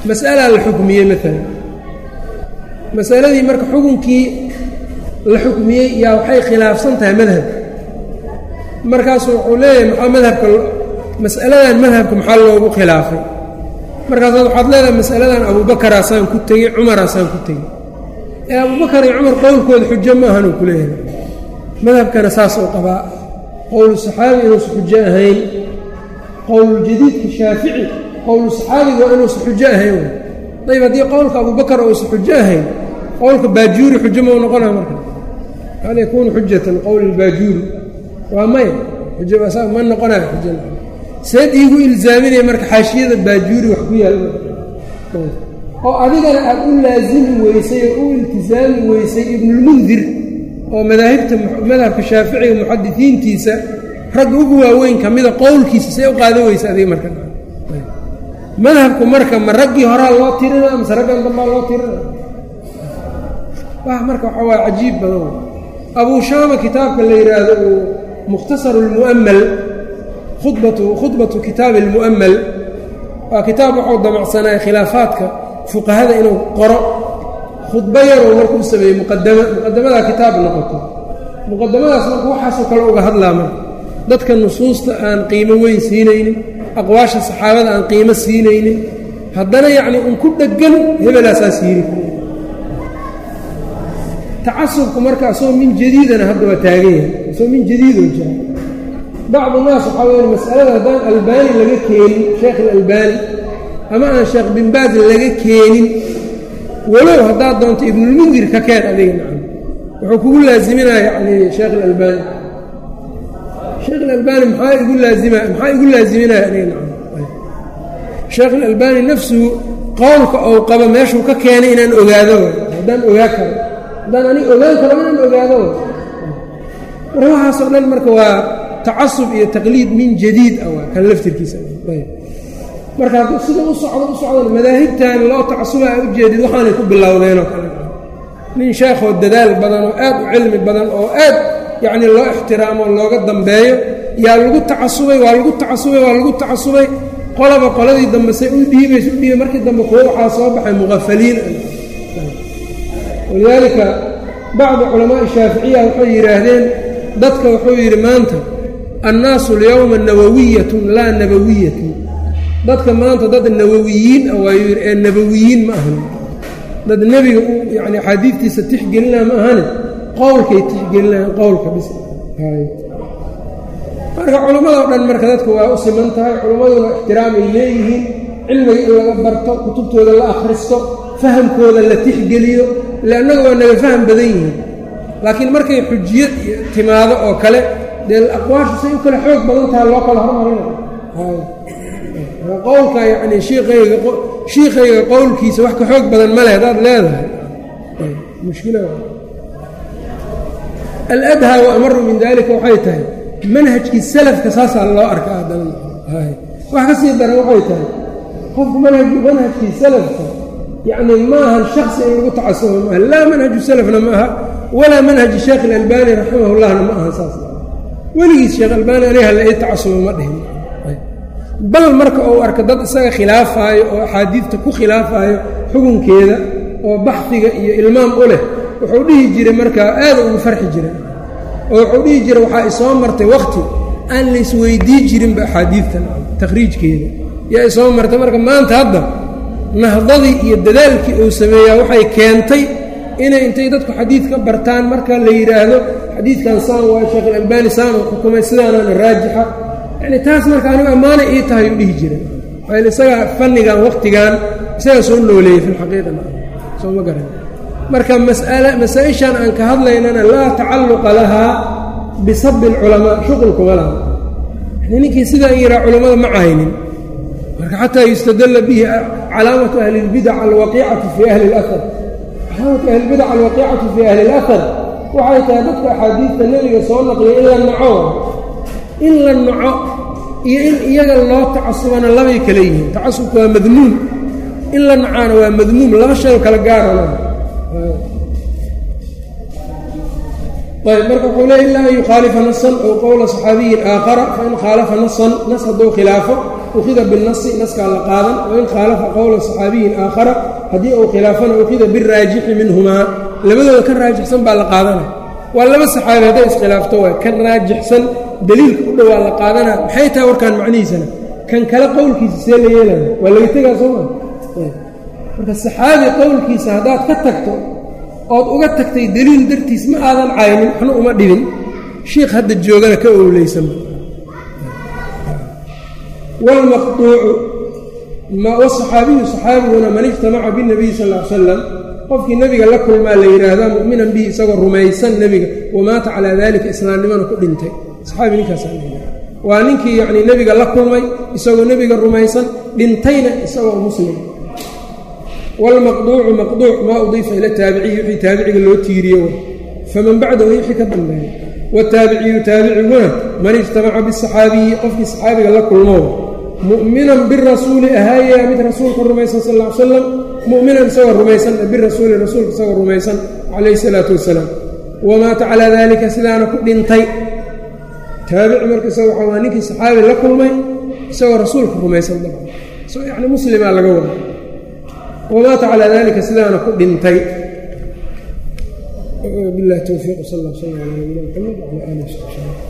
mas'alaa la xukmiyey maalan masaladii marka xukunkii la xukmiyey yaa waxay khilaafsan tahay madhabka markaasu wuxuu leeyahay maxaa madhabka mas'aladan madhabka maxaa loogu khilaafay? Markaasaad waxaad leedahay mas'aladan abubakaraasaan ku tegey cumaraasaan ku tegey. Ee abubakar iyo cumar qowlkooda xujo ma ahan uu ku leeyahay madhabkana saas oo qabaa qowlu saxaabi inuusa xujo ahayn qowluljadiidka shaafici qowlu saxaabiga waa inuusa xujo ahayn ayb haddii qowlka abubakar uusa xujo ahayn qowlka baajuuri xujo mau noqonaa marka? Hal yakuunu xujatan qowl baajuuri. Waa maya xujo ma noqonayo xujo seed iigu ilzaaminaya marka xaashiyada baajuuri wax ku yaal oo adigana aad u laasimi weysay oo u iltisaami weysay ibnulmundir oo madaahibta madhabka shaaficiga muxadisiintiisa ragga ugu waaweyn ka mida qowlkiisa see u qaadan weysa adiga marka. Madhabku marka ma raggii horaa loo tirina mase raggan dambaa loo tirina? Marka waxaa waaya cajiib badan abuu shaama kitaabka la yidhaahdo uu mukhtasaru lmu'amal khudbatu khudbatu kitaabi almu'amal waa kitaab waxuu damacsanaya khilaafaadka fuqahada inuu qoro khudbo yaroo markuu sameeyey muqadama muqadamadaa kitaab noqoto. Muqadamadaas marka waxaasoo kale uga hadlaa marka dadka nusuusta aan qiimo weyn siinaynin aqwaasha saxaabada aan qiimo siinaynin haddana yacni un ku dheggan hebelaasaas yiri. Tacasubku marka asagoo min jadiidana hadda waa taagan yahay asagoo min jadiidoo jira bacdu naas waxaa weya masalada haddaan albaani laga keenin sheekh alalbaani ama aan sheekh binbaaz laga keenin walow haddaad doonto ibnulmundir ka keen adiga nacam wuxuu kugu laaziminaya yacni sheekh alalbaani sheekh alalbaani maxaa igu laazima maxaa igu laaziminaya aniga nacam sheekh alalbaani nafsuhu qowlka ou qabo meeshuu ka keenay inaan ogaado. Haddaan ogaa karo. Haddaan aniga ogaan karo inaan ogaado. Marka waxaasoo dhan marka waa tacasub iyo taqliid min jadiid ah waa kan laftirkiisa marka hadduu sida u socdo u socdan madaahibtan loo tacasuba a ujeedid waxaanay ku bilowdeenoo kale. Nin sheekhoo dadaal badan oo aad u cilmi badan oo aad yacnii loo ixtiraamo looga dambeeyo yaa lagu tacasubay waa lagu tacasubay waa lagu tacasubay. Qolaba qoladii dambe say u dhiibaysa u dhiibay. Markii dambe kuwo waxaa soo baxay muqafaliin walidaalika bacdu culamaai shaaficiya waxay yidhaahdeen dadka wuxuu yidhi maanta annaasu alyowma nawawiyatun laa nabawiyatun dadka maanta dad nawowiyiin ah waayuu ee nabowiyiin ma ahan dad nebiga u yacni axaadiidtiisa tixgelinaa ma ahane qowlkay tixgelinayan qowlka bis. Marka culimmadoo dhan marka dadka waa u siman tahay culimmaduna ixtiraamay leeyihiin cilmiga in laga barto kutubtooda la akhristo fahamkooda la tixgeliyo ile annaga waa naga faham badan yihiin. Laakiin markay xujiyad timaado oo kale dee aqwaashu say u kale xoog badan tahay loo kala hormarina qowlka yacni shiikhayga shiikhayga qowlkiisa wax ka xoog badan ma leh haddaad leedahay. Aladhaa wa amaru min dalika waxay tahay manhajkii salafka saasaa loo arka haddana wax ka sii daran waxay tahay qofku manhaj manhajkii salafka yacni maahan shaksi in lagu tacasubo maaha laa manhaju salafna ma aha walaa manhaji sheekh ilalbani raximahullahna ma aha saas weligiis sheekh albani aniga hala ii tacasubo ma dhihin bal marka uu arka dad isaga khilaafaayo oo axaadiidta ku khilaafaayo xukunkeeda oo baxfiga iyo ilmaam u leh wuxuu dhihi jiray markaa aada ugu farxi jiray. Oo wuxuu dhihi jiray waxaa isoo martay wakhti aan laisweydii jirinba axaadiidtan takhriijkeeda. Yaa isoo martay marka maanta hadda nahdadii iyo dadaalkii uu sameeyaa waxay keentay inay intay dadku xadiid ka bartaan. Marka la yidhaahdo xadiidkan saan waa sheekh ilalbani saan uu xukumay sidaanana raajixa yacni taas marka anigu ammaanay ii tahay uu dhihi jiray waail isagaa fannigan wakhtigan isagaa soo nooleeyey fi lxaqiiqa soo ma garan marka masala masaa-ishan aan ka hadlaynana laa tacalluqa lahaa bisabi alculamaa shuqulkuma laha yani ninkii sidaa yihaa culammada ma caynin marka xataa yustadalla bihi calaamatu ahli اlbidac alwaqiicatu fii ahli اlahar calaamatu ahli lbidac alwaqiicatu fii ahli اlahar waxay tahay dadka axaadiidta nebiga soo naqliya in la naco in la naco iyo in iyaga loo tacasubana labay kale yihiin. Tacasubka waa madmuum in la nacaana waa madmuum laba shay kala gaarana ayb marka wuxuu leey ilaa an yukhaalifa nasan ow qowla صaxaabiyin aakhara fain khaalafa nasan nas hadduu khilaafo ukhida binasi naskaa la qaadan. Wain khaalafa qowla صaxaabiyin aakhara haddii uu khilaafana ukhida biraajixi minhumaa. Labadooda ka raajixsan baa la qaadanaya waa laba saxaabi hadday iskhilaafto waa kan raajixsan daliilka u dhowaa la qaadanaya maxay tahay warkaan macnihiisana? Kan kale qowlkiisa see la yeelaya? Waa laga tegaa soo maa marka saxaabi qowlkiisa haddaad ka tagto ood uga tagtay deliil dartiis ma aadan caynin waxna uma dhibin. Shiikh hadda joogana ka owleysanba waalmaqtuucu wasaxaabiyu saxaabiguna man ijtamaca binabiyi sal l salam qofkii nebiga la kulmaa la yidhaahdaa mu'minan bihi isagoo rumaysan nebiga wamaata calaa dalika islaamnimana ku dhintay. Saxaabi ninkaasa waa ninkii yacnii nebiga la kulmay isagoo nebiga rumaysan dhintayna isagoo muslim. Wاlmaqduucu maqduuc maa udiifa ila taabiciyi wixii taabiciga loo tiiriye way faman bacdahu wixii ka dambeeya. Wataabiciyu taabiciguna man ijtamaca bisaxaabiyi qofkii saxaabiga la kulmo mu'minan birasuuli ahaaya mid rasuulka rumaysan sal ly slam mu'minan isagoo rumaysan birasuuli rasuulka isagoo rumaysan calayhi salaatu wasalaam wamaata calaa daalika sidaana ku dhintay. Taabici marka isaga waxaa waa ninkii saxaabi la kulmay isagoo rasuulka rumaysan dabcan isagoo yacni muslimaa laga wada wmaata calaa dalika sidaana ku dhintay. Bilahi towfiiq sal اl sl ala mxamed wala wsabi